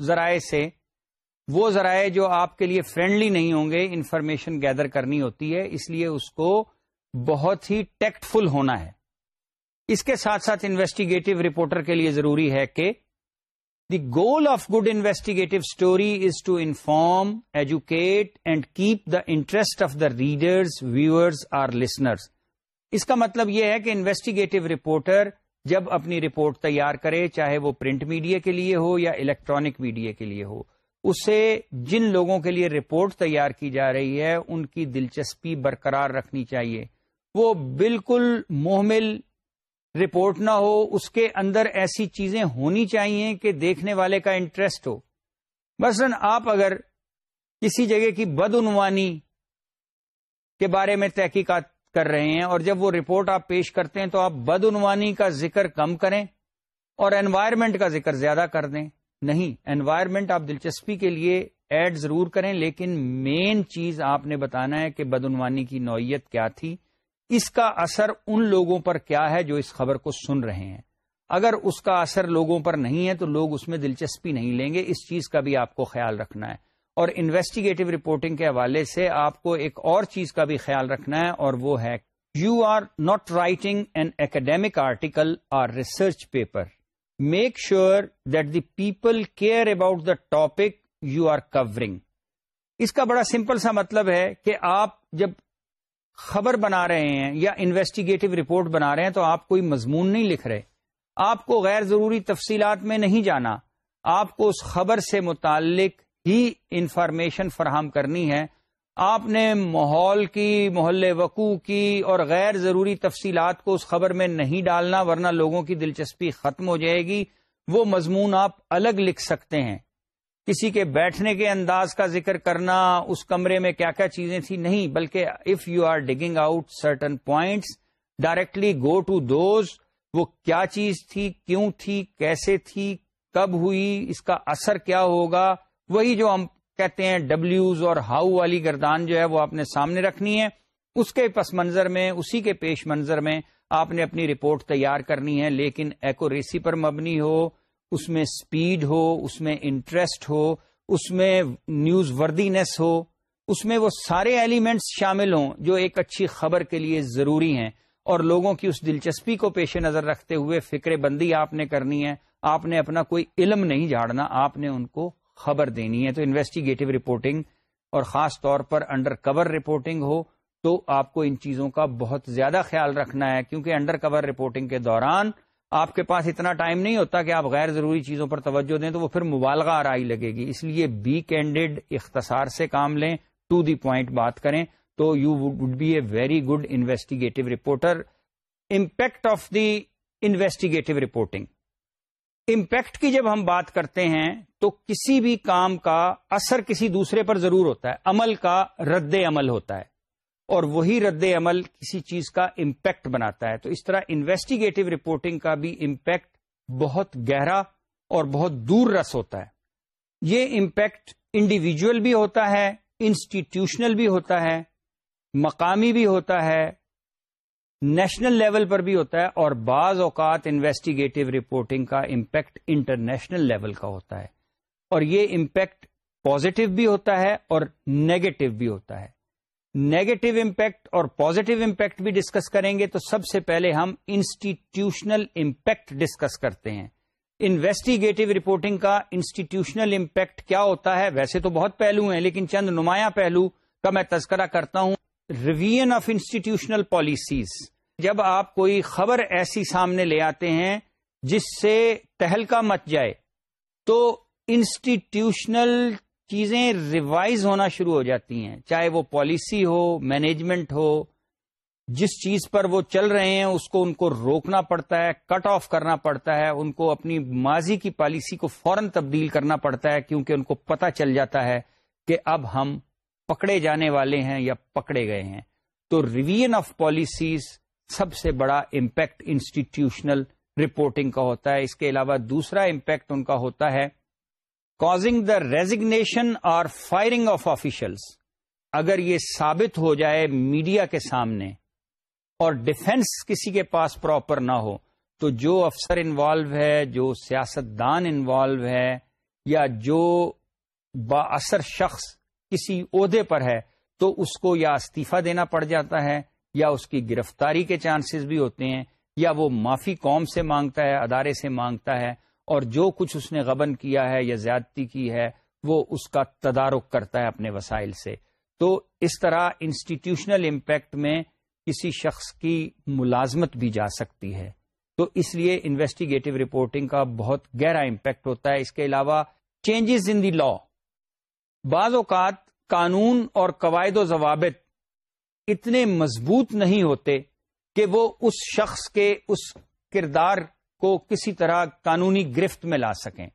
ذرائع سے، وہ ذرائع جو آپ کے لیے فرینڈلی نہیں ہوں گے انفارمیشن گیدر کرنی ہوتی ہے، اس لیے اس کو بہت ہی ٹیکٹ فل ہونا ہے۔ اس کے ساتھ ساتھ انویسٹیگیٹو رپورٹر کے لیے ضروری ہے کہ the goal of good investigative story is to inform educate and keep the interest of the readers viewers or listeners اس کا مطلب یہ ہے کہ انویسٹیگیٹو رپورٹر جب اپنی رپورٹ تیار کرے، چاہے وہ پرنٹ میڈیا کے لیے ہو یا الیکٹرانک میڈیا کے لیے ہو، اسے جن لوگوں کے لیے رپورٹ تیار کی جا رہی ہے، ان کی دلچسپی برقرار رکھنی چاہیے۔ وہ بالکل محمل رپورٹ نہ ہو، اس کے اندر ایسی چیزیں ہونی چاہیے کہ دیکھنے والے کا انٹرسٹ ہو۔ مثلا آپ اگر کسی جگہ کی بدعنوانی کے بارے میں تحقیقات کر رہے ہیں اور جب وہ رپورٹ آپ پیش کرتے ہیں تو آپ بدعنوانی کا ذکر کم کریں اور انوائرمنٹ کا ذکر زیادہ کر دیں۔ نہیں انوائرمنٹ آپ دلچسپی کے لیے ایڈ ضرور کریں، لیکن مین چیز آپ نے بتانا ہے کہ بدعنوانی کی نوعیت کیا تھی۔ اس کا اثر ان لوگوں پر کیا ہے جو اس خبر کو سن رہے ہیں؟ اگر اس کا اثر لوگوں پر نہیں ہے تو لوگ اس میں دلچسپی نہیں لیں گے۔ اس چیز کا بھی آپ کو خیال رکھنا ہے۔ اور انویسٹیگیٹو رپورٹنگ کے حوالے سے آپ کو ایک اور چیز کا بھی خیال رکھنا ہے اور وہ ہے you are not writing an academic article اور research paper make sure that the people care about the topic you are covering اس کا بڑا سمپل سا مطلب ہے کہ آپ جب خبر بنا رہے ہیں یا انویسٹیگیٹو رپورٹ بنا رہے ہیں تو آپ کوئی مضمون نہیں لکھ رہے۔ آپ کو غیر ضروری تفصیلات میں نہیں جانا۔ آپ کو اس خبر سے متعلق ہی انفارمیشن فراہم کرنی ہے۔ آپ نے ماحول کی، محل وقوع کی اور غیر ضروری تفصیلات کو اس خبر میں نہیں ڈالنا ورنہ لوگوں کی دلچسپی ختم ہو جائے گی۔ وہ مضمون آپ الگ لکھ سکتے ہیں۔ کسی کے بیٹھنے کے انداز کا ذکر کرنا، اس کمرے میں کیا کیا چیزیں تھیں، نہیں، بلکہ if you are digging out certain points directly go to those وہ کیا چیز تھی، کیوں تھی، کیسے تھی، کب ہوئی، اس کا اثر کیا ہوگا۔ وہی جو ہم کہتے ہیں ڈبلیوز اور ہاؤ والی گردان جو ہے وہ آپ نے سامنے رکھنی ہے۔ اس کے پس منظر میں، اسی کے پیش منظر میں آپ نے اپنی رپورٹ تیار کرنی ہے، لیکن ایکوریسی پر مبنی ہو، اس میں سپیڈ ہو، اس میں انٹرسٹ ہو، اس میں نیوز وردینس ہو، اس میں وہ سارے ایلیمنٹس شامل ہوں جو ایک اچھی خبر کے لیے ضروری ہیں۔ اور لوگوں کی اس دلچسپی کو پیش نظر رکھتے ہوئے فکر بندی آپ نے کرنی ہے۔ آپ نے اپنا کوئی علم نہیں جھاڑنا، آپ نے ان کو خبر دینی ہے تو انویسٹیگیٹو رپورٹنگ اور خاص طور پر انڈر کور رپورٹنگ ہو تو آپ کو ان چیزوں کا بہت زیادہ خیال رکھنا ہے کیونکہ انڈر کور رپورٹنگ کے دوران آپ کے پاس اتنا ٹائم نہیں ہوتا کہ آپ غیر ضروری چیزوں پر توجہ دیں تو وہ پھر مبالغہ آرائی لگے گی۔ اس لیے بی کینڈیڈ اختصار سے کام لیں ٹو دی پوائنٹ بات کریں تو you would be a very good investigative reporter impact of the investigative reporting impact کی جب ہم بات کرتے ہیں تو کسی بھی کام کا اثر کسی دوسرے پر ضرور ہوتا ہے، عمل کا رد عمل ہوتا ہے، اور وہی رد عمل کسی چیز کا امپیکٹ بناتا ہے۔ تو اس طرح انویسٹیگیٹو رپورٹنگ کا بھی امپیکٹ بہت گہرا اور بہت دور رس ہوتا ہے۔ یہ امپیکٹ انڈیویجل بھی ہوتا ہے انسٹیٹیوشنل بھی ہوتا ہے، مقامی بھی ہوتا ہے نیشنل لیول پر بھی ہوتا ہے اور بعض اوقات انویسٹیگیٹو رپورٹنگ کا امپیکٹ انٹرنیشنل لیول کا ہوتا ہے۔ اور یہ امپیکٹ پازیٹو بھی ہوتا ہے اور نیگیٹو بھی ہوتا ہے۔ نیگیٹو امپیکٹ اور پازیٹو امپیکٹ بھی ڈسکس کریں گے تو سب سے پہلے ہم انسٹیٹیوشنل امپیکٹ ڈسکس کرتے ہیں۔ انویسٹیگیٹو رپورٹنگ کا انسٹیٹیوشنل امپیکٹ کیا ہوتا ہے؟ ویسے تو بہت پہلو ہیں، لیکن چند نمایاں پہلو کا میں تذکرہ کرتا ہوں۔ ریویژن آف انسٹیٹیوشنل پالیسیز جب آپ کوئی خبر ایسی سامنے لے آتے ہیں جس سے تہلکا مچ جائے، تو انسٹیٹیوشنل چیزیں ریوائز ہونا شروع ہو جاتی ہیں۔ چاہے وہ پالیسی ہو، مینجمنٹ ہو، جس چیز پر وہ چل رہے ہیں، اس کو ان کو روکنا پڑتا ہے، کٹ آف کرنا پڑتا ہے، ان کو اپنی ماضی کی پالیسی کو فوراً تبدیل کرنا پڑتا ہے، کیونکہ ان کو پتہ چل جاتا ہے کہ اب ہم پکڑے جانے والے ہیں یا پکڑے گئے ہیں۔ تو ریویژن آف پالیسیز سب سے بڑا امپیکٹ انسٹیٹیوشنل رپورٹنگ کا ہوتا ہے۔ اس کے علاوہ دوسرا امپیکٹ ان کا ہوتا ہے کازنگ دا ریزیگنیشن اور فائرنگ آف آفیشلس اگر یہ ثابت ہو جائے میڈیا کے سامنے اور ڈیفینس کسی کے پاس پراپر نہ ہو، تو جو افسر انوالو ہے، جو سیاست دان انوالو ہے یا جو با اثر شخص کسی عہدے پر ہے، تو اس کو یا استعفی دینا پڑ جاتا ہے۔ یا اس کی گرفتاری کے چانسز بھی ہوتے ہیں، یا وہ معافی قوم سے مانگتا ہے، ادارے سے مانگتا ہے، اور جو کچھ اس نے غبن کیا ہے یا زیادتی کی ہے، وہ اس کا تدارک کرتا ہے اپنے وسائل سے۔ تو اس طرح انسٹیٹیوشنل امپیکٹ میں کسی شخص کی ملازمت بھی جا سکتی ہے۔ تو اس لیے انویسٹیگیٹو رپورٹنگ کا بہت گہرا امپیکٹ ہوتا ہے۔ اس کے علاوہ چینجز ان دی لا بعض اوقات قانون اور قواعد و ضوابط اتنے مضبوط نہیں ہوتے کہ وہ اس شخص کے اس کردار کو کسی طرح قانونی گرفت میں لا سکیں۔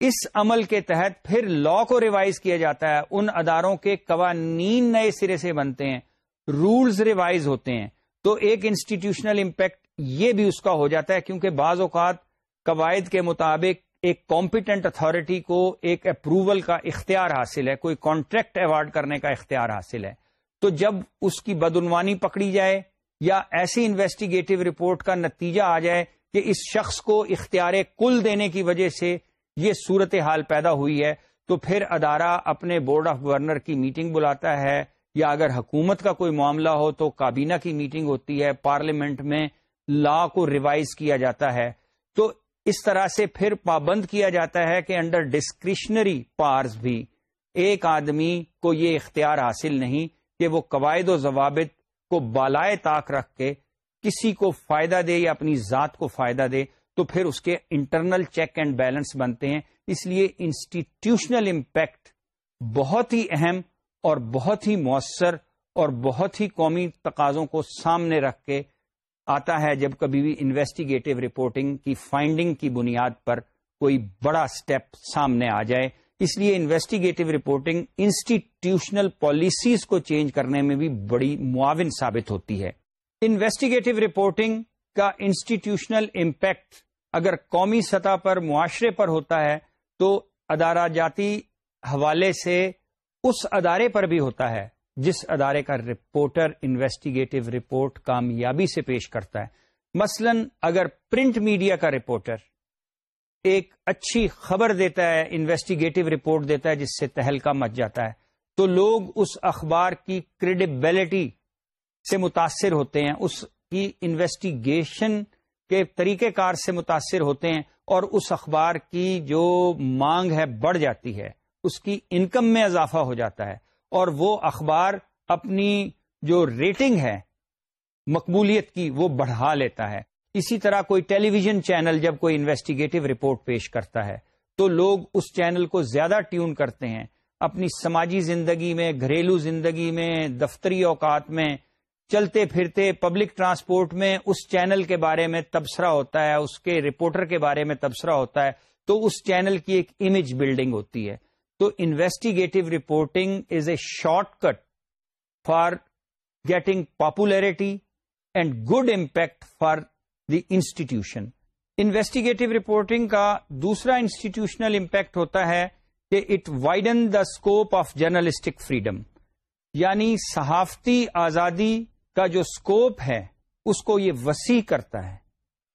اس عمل کے تحت پھر لا کو ریوائز کیا جاتا ہے۔ ان اداروں کے قوانین نئے سرے سے بنتے ہیں رولز ریوائز ہوتے ہیں۔ تو ایک انسٹیٹیوشنل امپیکٹ یہ بھی اس کا ہو جاتا ہے کیونکہ بعض اوقات قواعد کے مطابق ایک کمپیٹنٹ اتارٹی کو ایک اپروول کا اختیار حاصل ہے، کوئی کانٹریکٹ ایوارڈ کرنے کا اختیار حاصل ہے۔ تو جب اس کی بدعنوانی پکڑی جائے یا ایسی انویسٹیگیٹو رپورٹ کا نتیجہ آ جائے کہ اس شخص کو اختیار کل دینے کی وجہ سے یہ صورت حال پیدا ہوئی ہے، تو پھر ادارہ اپنے بورڈ آف گورنر کی میٹنگ بلاتا ہے یا اگر حکومت کا کوئی معاملہ ہو تو کابینہ کی میٹنگ ہوتی ہے پارلیمنٹ میں لا کو ریوائز کیا جاتا ہے۔ تو اس طرح سے پھر پابند کیا جاتا ہے کہ انڈر ڈسکرشنری پارز بھی ایک آدمی کو یہ اختیار حاصل نہیں کہ وہ قواعد و ضوابط کو بالائے طاق رکھ کے کسی کو فائدہ دے یا اپنی ذات کو فائدہ دے، تو پھر اس کے انٹرنل چیک اینڈ بیلنس بنتے ہیں۔ اس لیے انسٹیٹیوشنل امپیکٹ بہت ہی اہم اور بہت ہی مؤثر اور بہت ہی قومی تقاضوں کو سامنے رکھ کے آتا ہے جب کبھی بھی انویسٹیگیٹو رپورٹنگ کی فائنڈنگ کی بنیاد پر کوئی بڑا سٹیپ سامنے آ جائے۔ اس لیے انویسٹیگیٹو رپورٹنگ انسٹیٹیوشنل پالیسیز کو چینج کرنے میں بھی بڑی معاون ثابت ہوتی ہے۔ انویسٹیگیٹو رپورٹنگ کا انسٹیٹیوشنل امپیکٹ اگر قومی سطح پر معاشرے پر ہوتا ہے تو ادارہ جاتی حوالے سے اس ادارے پر بھی ہوتا ہے جس ادارے کا رپورٹر انویسٹیگیٹو رپورٹ کامیابی سے پیش کرتا ہے۔ مثلا اگر پرنٹ میڈیا کا رپورٹر ایک اچھی خبر دیتا ہے انویسٹیگیٹو رپورٹ دیتا ہے، جس سے تہلکا مچ جاتا ہے۔ تو لوگ اس اخبار کی کریڈیبلٹی سے متاثر ہوتے ہیں، اس کی انویسٹیگیشن کے طریقہ کار سے متاثر ہوتے ہیں اور اس اخبار کی جو مانگ ہے بڑھ جاتی ہے، اس کی انکم میں اضافہ ہو جاتا ہے۔ اور وہ اخبار اپنی جو ریٹنگ ہے، مقبولیت کی، وہ بڑھا لیتا ہے۔ اسی طرح کوئی ٹیلی ویژن چینل جب کوئی انویسٹیگیٹو رپورٹ پیش کرتا ہے تو لوگ اس چینل کو زیادہ ٹیون کرتے ہیں۔ اپنی سماجی زندگی میں، گھریلو زندگی میں، دفتری اوقات میں، چلتے پھرتے پبلک ٹرانسپورٹ میں اس چینل کے بارے میں تبصرہ ہوتا ہے، اس کے رپورٹر کے بارے میں تبصرہ ہوتا ہے تو اس چینل کی ایک امیج بلڈنگ ہوتی ہے۔ تو investigative reporting is a shortcut for getting popularity and good impact for the institution. Investigative reporting کا دوسرا انسٹیٹیوشنل امپیکٹ ہوتا ہے کہ it widen the scope of journalistic freedom یعنی صحافتی آزادی کا جو اسکوپ ہے، اس کو یہ وسیع کرتا ہے۔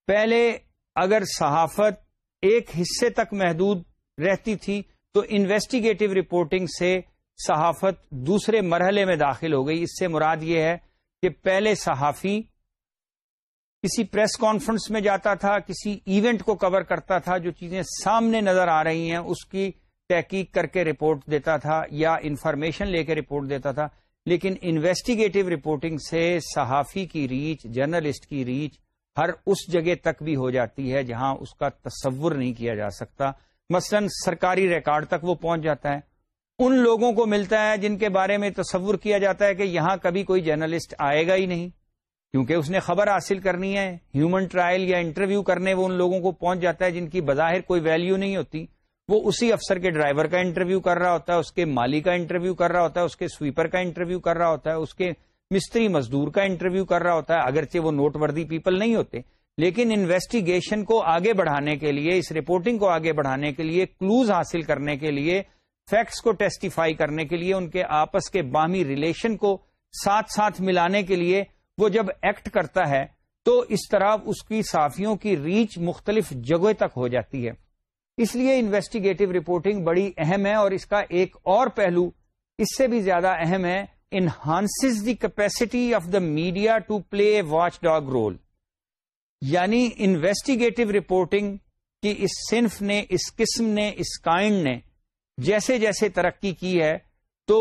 پہلے اگر صحافت ایک حصے تک محدود رہتی تھی، تو انویسٹیگیٹو رپورٹنگ سے صحافت دوسرے مرحلے میں داخل ہو گئی۔ اس سے مراد یہ ہے کہ پہلے صحافی کسی پریس کانفرنس میں جاتا تھا، کسی ایونٹ کو کور کرتا تھا، جو چیزیں سامنے نظر آ رہی ہیں، اس کی تحقیق کر کے رپورٹ دیتا تھا یا انفارمیشن لے کے رپورٹ دیتا تھا۔ لیکن انویسٹیگیٹو رپورٹنگ سے صحافی کی ریچ، جرنلسٹ کی ریچ ہر اس جگہ تک بھی ہو جاتی ہے جہاں اس کا تصور نہیں کیا جا سکتا۔ مثلا سرکاری ریکارڈ تک وہ پہنچ جاتا ہے۔ ان لوگوں کو ملتا ہے جن کے بارے میں تصور کیا جاتا ہے کہ یہاں کبھی کوئی جرنلسٹ آئے گا ہی نہیں۔ کیونکہ اس نے خبر حاصل کرنی ہے ہیومن ٹرائل یا انٹرویو کرنے وہ ان لوگوں کو پہنچ جاتا ہے جن کی بظاہر کوئی ویلیو نہیں ہوتی۔ وہ اسی افسر کے ڈرائیور کا انٹرویو کر رہا ہوتا ہے، اس کے مالی کا انٹرویو کر رہا ہوتا ہے، اس کے سویپر کا انٹرویو کر رہا ہوتا ہے، اس کے مستری مزدور کا انٹرویو کر رہا ہوتا ہے۔ اگرچہ وہ نوٹ وردی پیپل نہیں ہوتے، لیکن انویسٹیگیشن کو آگے بڑھانے کے لیے، اس رپورٹنگ کو آگے بڑھانے کے لیے کلوز حاصل کرنے کے لیے فیکٹس کو ٹیسٹیفائی کرنے کے لیے، ان کے آپس کے باہمی ریلیشن کو ساتھ ساتھ ملانے کے لیے وہ جب ایکٹ کرتا ہے تو اس طرح اس کی صافیوں کی ریچ مختلف جگہ تک ہو جاتی ہے۔ اس لیے انویسٹیگیٹو رپورٹنگ بڑی اہم ہے اور اس کا ایک اور پہلو اس سے بھی زیادہ اہم ہے enhance the capacity of the media to play a watchdog role یعنی انویسٹیگیٹو رپورٹنگ کی اس صنف نے، اس قسم نے، اس کائنڈ نے جیسے جیسے ترقی کی ہے تو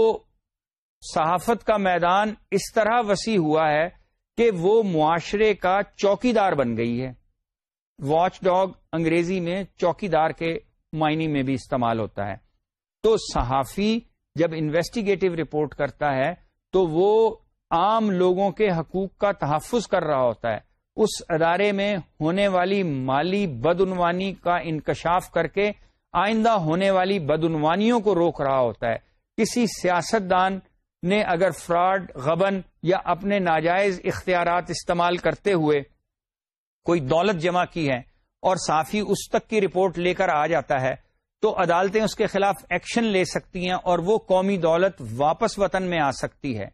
صحافت کا میدان اس طرح وسیع ہوا ہے کہ وہ معاشرے کا چوکی دار بن گئی ہے۔ واچ ڈاگ انگریزی میں چوکی دار کے معنی میں بھی استعمال ہوتا ہے۔ تو صحافی جب انویسٹیگیٹو رپورٹ کرتا ہے، تو وہ عام لوگوں کے حقوق کا تحفظ کر رہا ہوتا ہے۔ اس ادارے میں ہونے والی مالی بدعنوانی کا انکشاف کر کے آئندہ ہونے والی بدعنوانیوں کو روک رہا ہوتا ہے۔ کسی سیاستدان نے اگر فراڈ غبن یا اپنے ناجائز اختیارات استعمال کرتے ہوئے کوئی دولت جمع کی ہے اور صافی اس تک کی رپورٹ لے کر آ جاتا ہے، تو عدالتیں اس کے خلاف ایکشن لے سکتی ہیں اور وہ قومی دولت واپس وطن میں آ سکتی ہے۔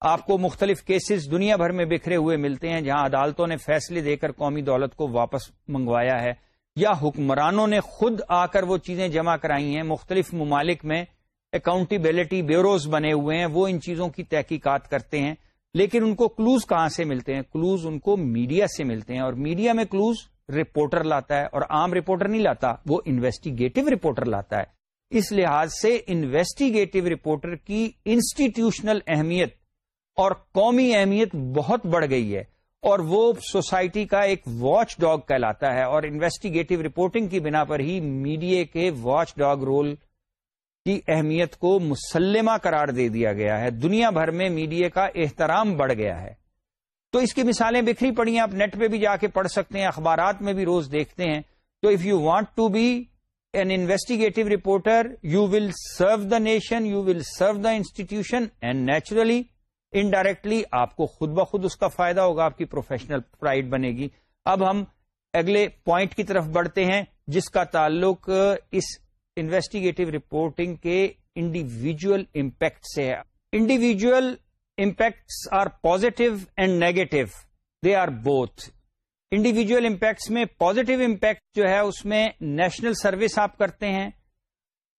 آپ کو مختلف کیسز دنیا بھر میں بکھرے ہوئے ملتے ہیں جہاں عدالتوں نے فیصلے دے کر قومی دولت کو واپس منگوایا ہے یا حکمرانوں نے خود آ کر وہ چیزیں جمع کرائی ہیں۔ مختلف ممالک میں اکاؤنٹیبلٹی بیوروز بنے ہوئے ہیں، وہ ان چیزوں کی تحقیقات کرتے ہیں۔ لیکن ان کو کلوز کہاں سے ملتے ہیں؟ کلوز ان کو میڈیا سے ملتے ہیں اور میڈیا میں کلوز رپورٹر لاتا ہے اور عام رپورٹر نہیں لاتا، وہ انویسٹیگیٹو رپورٹر لاتا ہے۔ اس لحاظ سے انویسٹیگیٹو رپورٹر کی انسٹیٹیوشنل اہمیت اور قومی اہمیت بہت بڑھ گئی ہے۔ اور وہ سوسائٹی کا ایک واچ ڈاگ کہلاتا ہے اور انویسٹیگیٹو رپورٹنگ کی بنا پر ہی میڈیا کے واچ ڈاگ رول کی اہمیت کو مسلمہ قرار دے دیا گیا ہے۔ دنیا بھر میں میڈیا کا احترام بڑھ گیا ہے۔ تو اس کی مثالیں بکھری پڑی ہیں، آپ نیٹ پہ بھی جا کے پڑھ سکتے ہیں، اخبارات میں بھی روز دیکھتے ہیں۔ تو if you want to be an investigative reporter you will serve the nation you will serve the institution and naturally indirectly آپ کو خود بخود اس کا فائدہ ہوگا، آپ کی پروفیشنل پرائڈ بنے گی اب ہم اگلے پوائنٹ کی طرف بڑھتے ہیں، جس کا تعلق اس انویسٹیگیٹو رپورٹنگ کے انڈیویجل امپیکٹ سے ہے۔ Individual impacts are positive and negative they are both individual impacts میں پوزیٹو امپیکٹ جو ہے اس میں نیشنل سروس آپ کرتے ہیں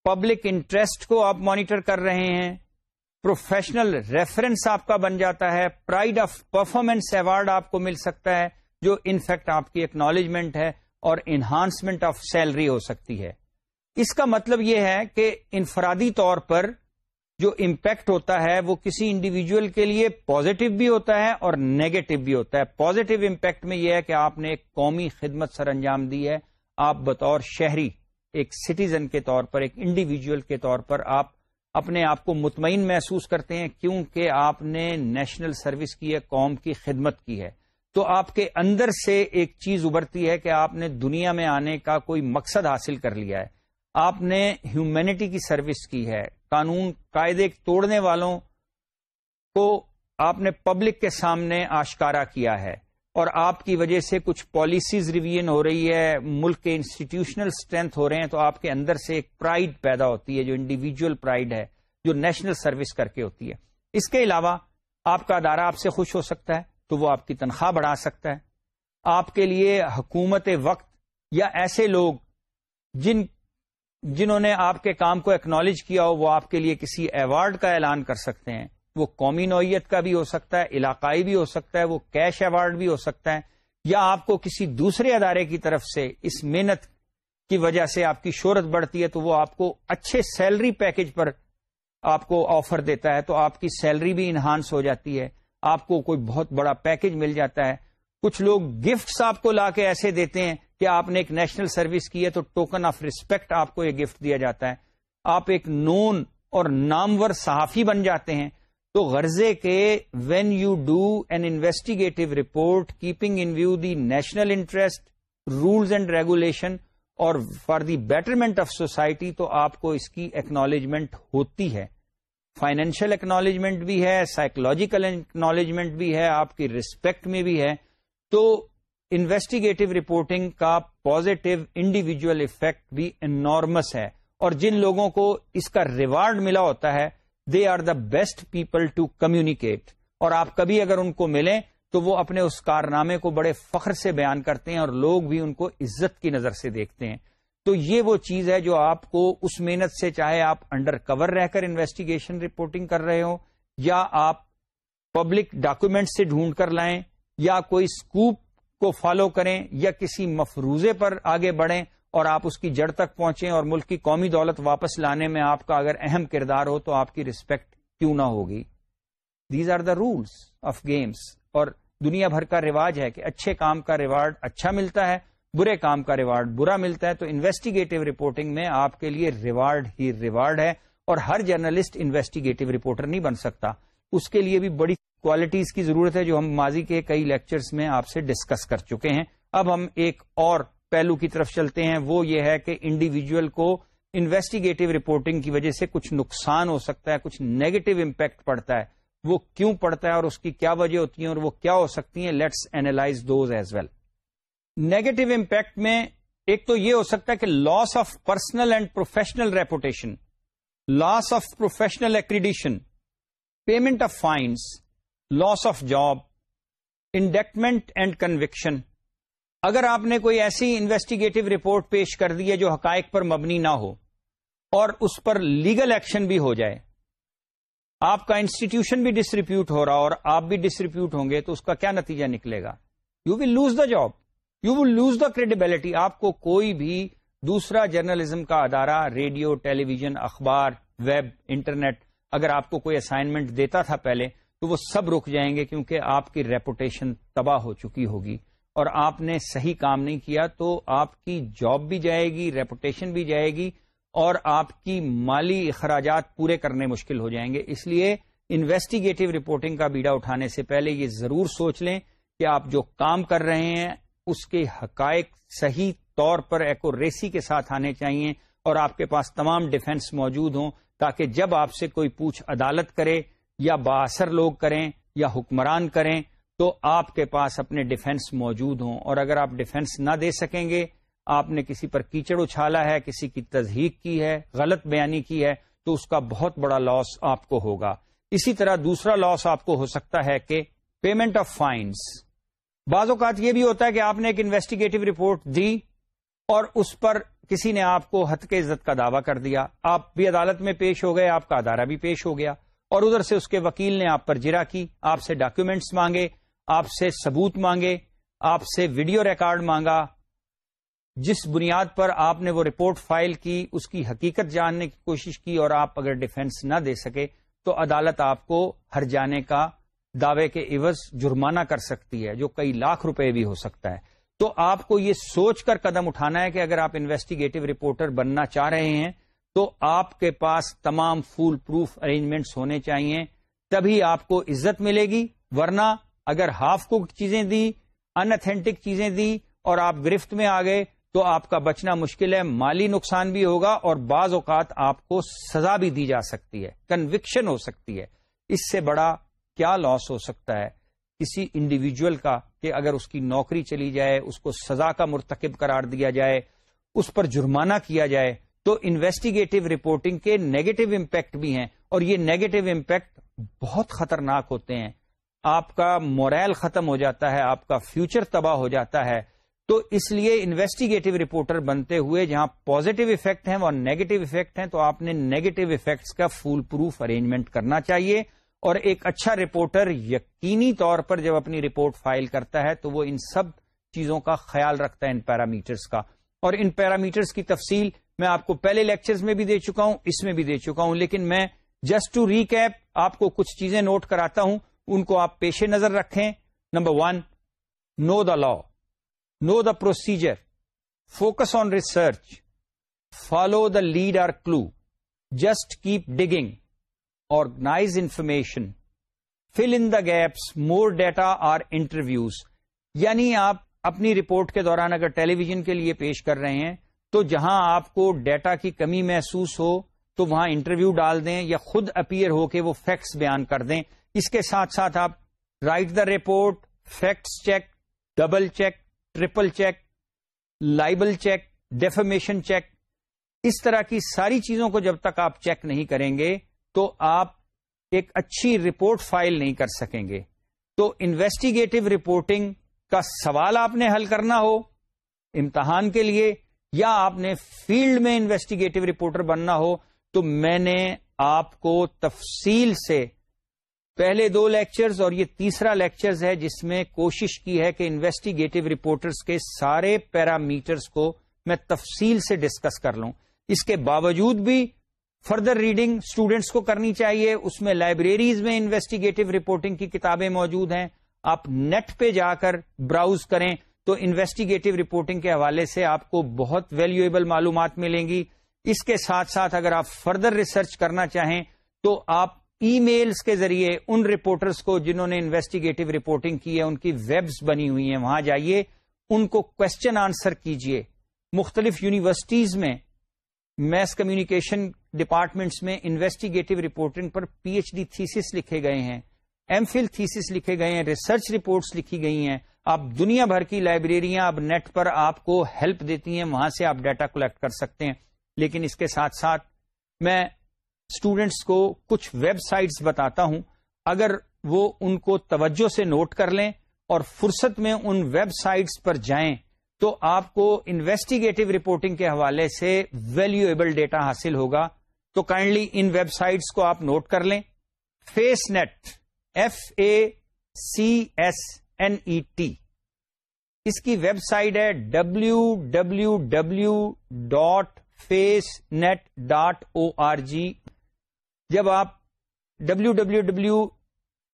پبلک انٹرسٹ کو آپ مانیٹر کر رہے ہیں پروفیشنل ریفرنس آپ کا بن جاتا ہے پرائڈ آف پرفارمنس ایوارڈ آپ کو مل سکتا ہے جو انفیکٹ آپ کی اکنالجمنٹ ہے اور انہانسمنٹ آف سیلری ہو سکتی ہے۔ اس کا مطلب یہ ہے کہ انفرادی طور پر جو امپیکٹ ہوتا ہے وہ کسی انڈیویجل کے لیے پازیٹو بھی ہوتا ہے اور نیگیٹو بھی ہوتا ہے۔ پازیٹو امپیکٹ میں یہ ہے کہ آپ نے ایک قومی خدمت سر انجام دی ہے۔ آپ بطور شہری، ایک سٹیزن کے طور پر، ایک انڈیویجل کے طور پر آپ اپنے آپ کو مطمئن محسوس کرتے ہیں کیونکہ آپ نے نیشنل سروس کی ہے، قوم کی خدمت کی ہے۔ تو آپ کے اندر سے ایک چیز ابھرتی ہے کہ آپ نے دنیا میں آنے کا کوئی مقصد حاصل کر لیا ہے۔ آپ نے ہیومینٹی کی سروس کی ہے، قانون، قاعدے توڑنے والوں کو آپ نے پبلک کے سامنے آشکارا کیا ہے۔ اور آپ کی وجہ سے کچھ پالیسیز ریویژن ہو رہی ہے، ملک کے انسٹیٹیوشنل اسٹرینتھ ہو رہے ہیں تو آپ کے اندر سے ایک پرائڈ پیدا ہوتی ہے، جو انڈیویجل پرائڈ ہے، جو نیشنل سروس کر کے ہوتی ہے۔ اس کے علاوہ آپ کا ادارہ آپ سے خوش ہو سکتا ہے تو وہ آپ کی تنخواہ بڑھا سکتا ہے۔ آپ کے لیے حکومت وقت یا ایسے لوگ جن جنہوں نے آپ کے کام کو اکنالج کیا ہو، وہ آپ کے لیے کسی ایوارڈ کا اعلان کر سکتے ہیں۔ وہ قومی نوعیت کا بھی ہو سکتا ہے، علاقائی بھی ہو سکتا ہے، وہ کیش ایوارڈ بھی ہو سکتا ہے۔ یا آپ کو کسی دوسرے ادارے کی طرف سے اس محنت کی وجہ سے آپ کی شہرت بڑھتی ہے تو وہ آپ کو اچھے سیلری پیکج پر آپ کو آفر دیتا ہے تو آپ کی سیلری بھی انہانس ہو جاتی ہے۔ آپ کو کوئی بہت بڑا پیکج مل جاتا ہے۔ کچھ لوگ گفٹس آپ کو لا کے ایسے دیتے ہیں کہ آپ نے ایک نیشنل سروس کی ہے تو ٹوکن آف ریسپیکٹ آپ کو یہ گفٹ دیا جاتا ہے۔ آپ ایک نون اور نامور صحافی بن جاتے ہیں۔ تو غرضے کے when you do an investigative report keeping in view the national interest rules and regulation اور for the betterment of society تو آپ کو اس کی اکنالجمنٹ ہوتی ہے۔ فائنینشیل اکنالجمنٹ بھی ہے سائیکولوجیکل اکنالجمنٹ بھی ہے، آپ کی ریسپیکٹ میں بھی ہے۔ تو انویسٹیگیٹو رپورٹنگ کا پازیٹو انڈیویجل افیکٹ بھی انارمس ہے اور جن لوگوں کو اس کا ریوارڈ ملا ہوتا ہے they are the best people to communicate اور آپ کبھی اگر ان کو ملیں تو وہ اپنے اس کارنامے کو بڑے فخر سے بیان کرتے ہیں اور لوگ بھی ان کو عزت کی نظر سے دیکھتے ہیں۔ تو یہ وہ چیز ہے جو آپ کو اس محنت سے چاہے آپ انڈر کور رہ کر انویسٹیگیشن رپورٹنگ کر رہے ہو یا آپ پبلک ڈاکومینٹ سے ڈھونڈ کر لائیں، یا کوئی اسکوپ کو فالو کریں یا کسی مفروضے پر آگے بڑھیں اور آپ اس کی جڑ تک پہنچیں اور ملک کی قومی دولت واپس لانے میں آپ کا اگر اہم کردار ہو تو آپ کی رسپیکٹ کیوں نہ ہوگی۔ These are the rules of games اور دنیا بھر کا رواج ہے کہ اچھے کام کا ریوارڈ اچھا ملتا ہے، برے کام کا ریوارڈ برا ملتا ہے۔ تو انویسٹیگیٹو رپورٹنگ میں آپ کے لیے ریوارڈ ہی ریوارڈ ہے اور ہر جرنلسٹ انویسٹیگیٹو رپورٹر نہیں بن سکتا۔ اس کے لیے بھی بڑی کوالٹیز کی ضرورت ہے جو ہم ماضی کے کئی لیکچرز میں آپ سے ڈسکس کر چکے ہیں۔ اب ہم ایک اور پہلو کی طرف چلتے ہیں۔ وہ یہ ہے کہ انڈیویجل کو انویسٹیگیٹو رپورٹنگ کی وجہ سے کچھ نقصان ہو سکتا ہے، کچھ نیگیٹو امپیکٹ پڑتا ہے۔ وہ کیوں پڑتا ہے اور اس کی کیا وجہ ہوتی ہیں اور وہ کیا ہو سکتی ہیں؟ Let's analyse those as well negative impact میں ایک تو یہ ہو سکتا ہے کہ loss of personal and professional reputation loss of professional accreditation payment of fines loss of job indictment and conviction اگر آپ نے کوئی ایسی انویسٹیگیٹو رپورٹ پیش کر دی ہے جو حقائق پر مبنی نہ ہو اور اس پر لیگل ایکشن بھی ہو جائے، آپ کا انسٹیٹیوشن بھی ڈسٹریبیوٹ ہو رہا اور آپ بھی ڈسٹریبیوٹ ہوں گے تو اس کا کیا نتیجہ نکلے گا؟ You will lose the job you will lose the credibility آپ کو کوئی بھی دوسرا جرنلزم کا ادارہ، ریڈیو، ٹیلی ویژن، اخبار، ویب، انٹرنیٹ، اگر آپ کو کوئی اسائنمنٹ دیتا تھا پہلے تو وہ سب رک جائیں گے کیونکہ آپ کی ریپوٹیشن تباہ ہو چکی ہوگی اور آپ نے صحیح کام نہیں کیا تو آپ کی جاب بھی جائے گی ریپوٹیشن بھی جائے گی اور آپ کی مالی اخراجات پورے کرنے مشکل ہو جائیں گے۔ اس لیے انویسٹیگیٹو رپورٹنگ کا بیڑا اٹھانے سے پہلے یہ ضرور سوچ لیں کہ آپ جو کام کر رہے ہیں، اس کے حقائق صحیح طور پر ایکوریسی کے ساتھ آنے چاہیے اور آپ کے پاس تمام ڈیفنس موجود ہوں تاکہ جب آپ سے کوئی پوچھ عدالت کرے یا باثر لوگ کریں یا حکمران کریں تو آپ کے پاس اپنے ڈیفنس موجود ہوں اور اگر آپ ڈیفنس نہ دے سکیں گے، آپ نے کسی پر کیچڑ اچھالا ہے، کسی کی تصحیق کی ہے، غلط بیانی کی ہے، تو اس کا بہت بڑا لاس آپ کو ہوگا۔ اسی طرح دوسرا لاس آپ کو ہو سکتا ہے کہ پیمنٹ آف فائنس بعض اوقات یہ بھی ہوتا ہے کہ آپ نے ایک انویسٹیگیٹو رپورٹ دی اور اس پر کسی نے آپ کو حت کے عزت کا دعویٰ کر دیا۔ آپ بھی عدالت میں پیش ہو گئے، آپ کا ادارہ بھی پیش ہو گیا۔ اور ادھر سے اس کے وکیل نے آپ پر جرا کی، آپ سے ڈاکومینٹس مانگے، آپ سے ثبوت مانگے، آپ سے ویڈیو ریکارڈ مانگا۔ جس بنیاد پر آپ نے وہ رپورٹ فائل کی، اس کی حقیقت جاننے کی کوشش کی اور آپ اگر ڈیفنس نہ دے سکے، تو عدالت آپ کو ہر جانے کا دعوے کے عوض جرمانہ کر سکتی ہے، جو کئی لاکھ روپے بھی ہو سکتا ہے۔ تو آپ کو یہ سوچ کر قدم اٹھانا ہے کہ اگر آپ انویسٹیگیٹو رپورٹر بننا چاہ رہے ہیں تو آپ کے پاس تمام فول پروف ارینجمنٹس ہونے چاہیے، تبھی آپ کو عزت ملے گی۔ ورنہ اگر ہاف کوک چیزیں دی انتھینٹک چیزیں دی اور آپ گرفت میں آ گئے، تو آپ کا بچنا مشکل ہے، مالی نقصان بھی ہوگا اور بعض اوقات آپ کو سزا بھی دی جا سکتی ہے کنوکشن ہو سکتی ہے۔ اس سے بڑا کیا لاس ہو سکتا ہے؟ کسی انڈیویجل کا کہ اگر اس کی نوکری چلی جائے، اس کو سزا کا مرتکب قرار دیا جائے، اس پر جرمانہ کیا جائے۔ تو انویسٹیگیٹو رپورٹنگ کے نیگیٹو امپیکٹ بھی ہیں اور یہ نیگیٹو امپیکٹ بہت خطرناک ہوتے ہیں۔ آپ کا موریل ختم ہو جاتا ہے، آپ کا فیوچر تباہ ہو جاتا ہے۔ تو اس لیے انویسٹیگیٹو رپورٹر بنتے ہوئے جہاں پازیٹو افیکٹ ہیں وہ نیگیٹو افیکٹ ہیں، تو آپ نے نیگیٹو افیکٹس کا فول پروف ارینجمنٹ کرنا چاہیے۔ اور ایک اچھا رپورٹر یقینی طور پر جب اپنی رپورٹ فائل کرتا ہے، تو وہ ان سب چیزوں کا خیال رکھتا ہے، ان پیرامیٹرز کا۔ اور ان پیرامیٹرز کی تفصیل میں آپ کو پہلے لیکچرز میں بھی دے چکا ہوں، اس میں بھی دے چکا ہوں، لیکن میں جسٹ ٹو ریکیپ آپ کو کچھ چیزیں نوٹ کراتا ہوں، ان کو آپ پیش نظر رکھیں۔ Number one know the law know the procedure focus on research follow the lead or clue just keep digging organise information fill in the gaps more data or interviews یعنی آپ اپنی رپورٹ کے دوران اگر ٹیلی ویژن کے لیے پیش کر رہے ہیں تو جہاں آپ کو ڈیٹا کی کمی محسوس ہو، تو وہاں انٹرویو ڈال دیں یا خود اپیئر ہو کے وہ فیکٹس بیان کر دیں۔ اس کے ساتھ ساتھ آپ write the report, facts check, double check triple check, libel check defamation check. اس طرح کی ساری چیزوں کو جب تک آپ چیک نہیں کریں گے، تو آپ ایک اچھی رپورٹ فائل نہیں کر سکیں گے۔ تو انویسٹیگیٹو رپورٹنگ کا سوال آپ نے حل کرنا ہو، امتحان کے لیے یا آپ نے فیلڈ میں انویسٹیگیٹو رپورٹر بننا ہو، تو میں نے آپ کو تفصیل سے پہلے دو لیکچرز اور یہ تیسرا لیکچرز ہے جس میں کوشش کی ہے کہ انویسٹیگیٹو رپورٹرز کے سارے پیرامیٹرز کو میں تفصیل سے ڈسکس کر لوں۔ اس کے باوجود بھی فردر ریڈنگ اسٹوڈینٹس کو کرنی چاہیے۔ اس میں لائبریریز میں انویسٹیگیٹو رپورٹنگ کی کتابیں موجود ہیں۔ آپ نیٹ پہ جا کر براؤز کریں۔ تو انویسٹیگیٹو رپورٹنگ کے حوالے سے آپ کو بہت ویلیویبل معلومات ملیں گی۔ اس کے ساتھ ساتھ اگر آپ فردر ریسرچ کرنا چاہیں تو آپ ای میلز کے ذریعے ان رپورٹرز کو جنہوں نے انویسٹیگیٹو رپورٹنگ کی ہے، ان کی ویبز بنی ہوئی ہیں، وہاں جائیے، ان کو کوشچن آنسر کیجیے مختلف یونیورسٹیز میں میس کمیونیکیشن ڈپارٹمنٹس میں انویسٹیگیٹو رپورٹنگ پر پی ایچ ڈی تھیسس لکھے گئے ہیں۔ ایم فل تھیسس لکھے گئے ہیں ریسرچ رپورٹس لکھی گئی ہیں۔ اب دنیا بھر کی لائبریریاں اب نیٹ پر آپ کو ہیلپ دیتی ہیں، وہاں سے آپ ڈیٹا کلیکٹ کر سکتے ہیں۔ لیکن اس کے ساتھ ساتھ میں اسٹوڈینٹس کو کچھ ویب سائٹس بتاتا ہوں۔ اگر وہ ان کو توجہ سے نوٹ کر لیں اور فرصت میں ان ویب سائٹس پر جائیں، تو آپ کو انویسٹیگیٹو رپورٹنگ کے حوالے سے ویلویبل ڈیٹا حاصل ہوگا۔ تو کائنڈلی ان ویب سائٹس کو آپ نوٹ کر لیں۔ Face net F A C S N E T اس کی ویب سائٹ ہے W W W dot face net dot O R G جب آپ W W W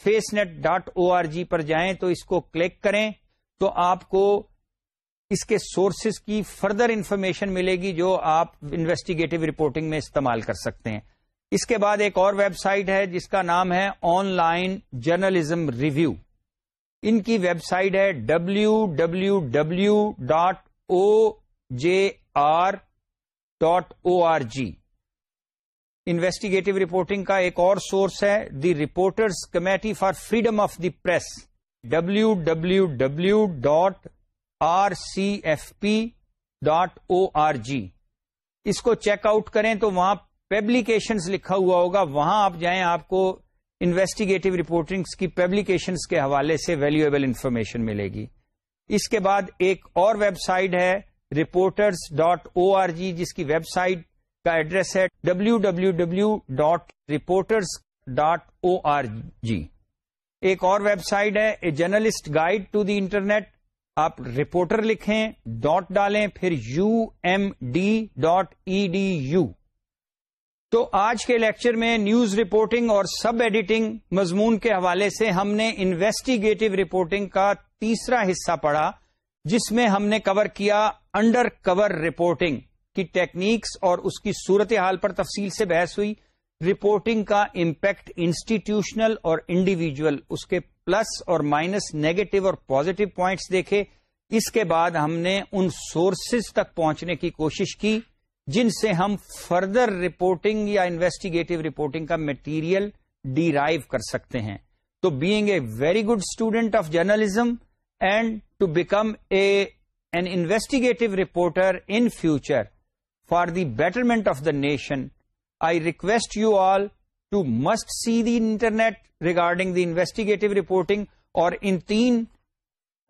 face net dot O R G پر جائیں تو اس کو click کریں تو آپ کو اس کے سورسز کی فردر انفارمیشن ملے گی جو آپ انویسٹیگیٹو رپورٹنگ میں استعمال کر سکتے ہیں۔ اس کے بعد ایک اور ویب سائٹ ہے جس کا نام ہے آن لائن جرنلزم ریویو ان کی ویب سائٹ ہے W W W dot O J R dot O R G investigative reporting کا ایک اور سورس ہے the reporters committee for freedom of the press W W W dot R C F P dot O R G اس کو check out کریں تو وہاں پیبلیکیشنز لکھا ہوا ہوگا۔ وہاں آپ جائیں، آپ کو انویسٹیگیٹو رپورٹنگس کی پیبلیکیشنز کے حوالے سے ویلویبل انفارمیشن ملے گی۔ اس کے بعد ایک اور ویب سائٹ ہے reporters dot O R G جس کی ویب سائٹ کا ایڈریس ہے W W W dot reporters dot O R G ایک اور ویب سائٹ ہے a journalist guide to the internet آپ رپورٹر لکھیں ڈاٹ ڈالیں، پھر U M D dot E D U تو آج کے لیکچر میں نیوز رپورٹنگ اور سب ایڈیٹنگ مضمون کے حوالے سے ہم نے انویسٹیگیٹو رپورٹنگ کا تیسرا حصہ پڑھا، جس میں ہم نے کور کیا انڈر کور رپورٹنگ کی ٹیکنیکس اور اس کی صورت حال پر تفصیل سے بحث ہوئی۔ رپورٹنگ کا امپیکٹ انسٹیٹیوشنل اور انڈیویجل اس کے پلس اور مائنس نیگیٹو اور پازیٹو پوائنٹس دیکھے۔ اس کے بعد ہم نے ان سورسز تک پہنچنے کی کوشش کی۔ جن سے ہم فردر رپورٹنگ یا انویسٹیگیٹو رپورٹنگ کا میٹیریل ڈیرائیو کر سکتے ہیں۔ تو being a very good student of journalism and to become a an investigative reporter in future for the betterment of the nation I request you all to must see the internet regarding the investigative reporting اور ان تین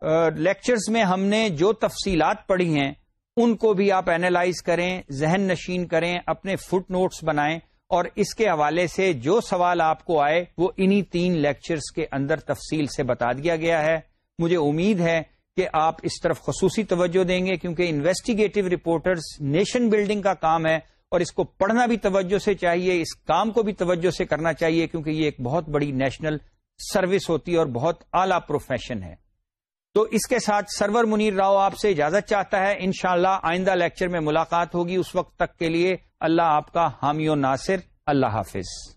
uh, lectures میں ہم نے جو تفصیلات پڑھی ہیں ان کو بھی آپ اینالائز کریں، ذہن نشین کریں، اپنے فٹ نوٹس بنائیں اور اس کے حوالے سے جو سوال آپ کو آئے وہ انہی تین لیکچرز کے اندر تفصیل سے بتا دیا گیا ہے۔ مجھے امید ہے کہ آپ اس طرف خصوصی توجہ دیں گے کیونکہ انویسٹیگیٹو رپورٹرز نیشن بلڈنگ کا کام ہے اور اس کو پڑھنا بھی توجہ سے چاہیے، اس کام کو بھی توجہ سے کرنا چاہیے کیونکہ یہ ایک بہت بڑی نیشنل سروس ہوتی ہے اور بہت اعلی پروفیشن ہے۔ تو اس کے ساتھ سرور منیر راؤ آپ سے اجازت چاہتا ہے، انشاءاللہ آئندہ لیکچر میں ملاقات ہوگی۔ اس وقت تک کے لیے اللہ آپ کا حامی و ناصر۔ اللہ حافظ۔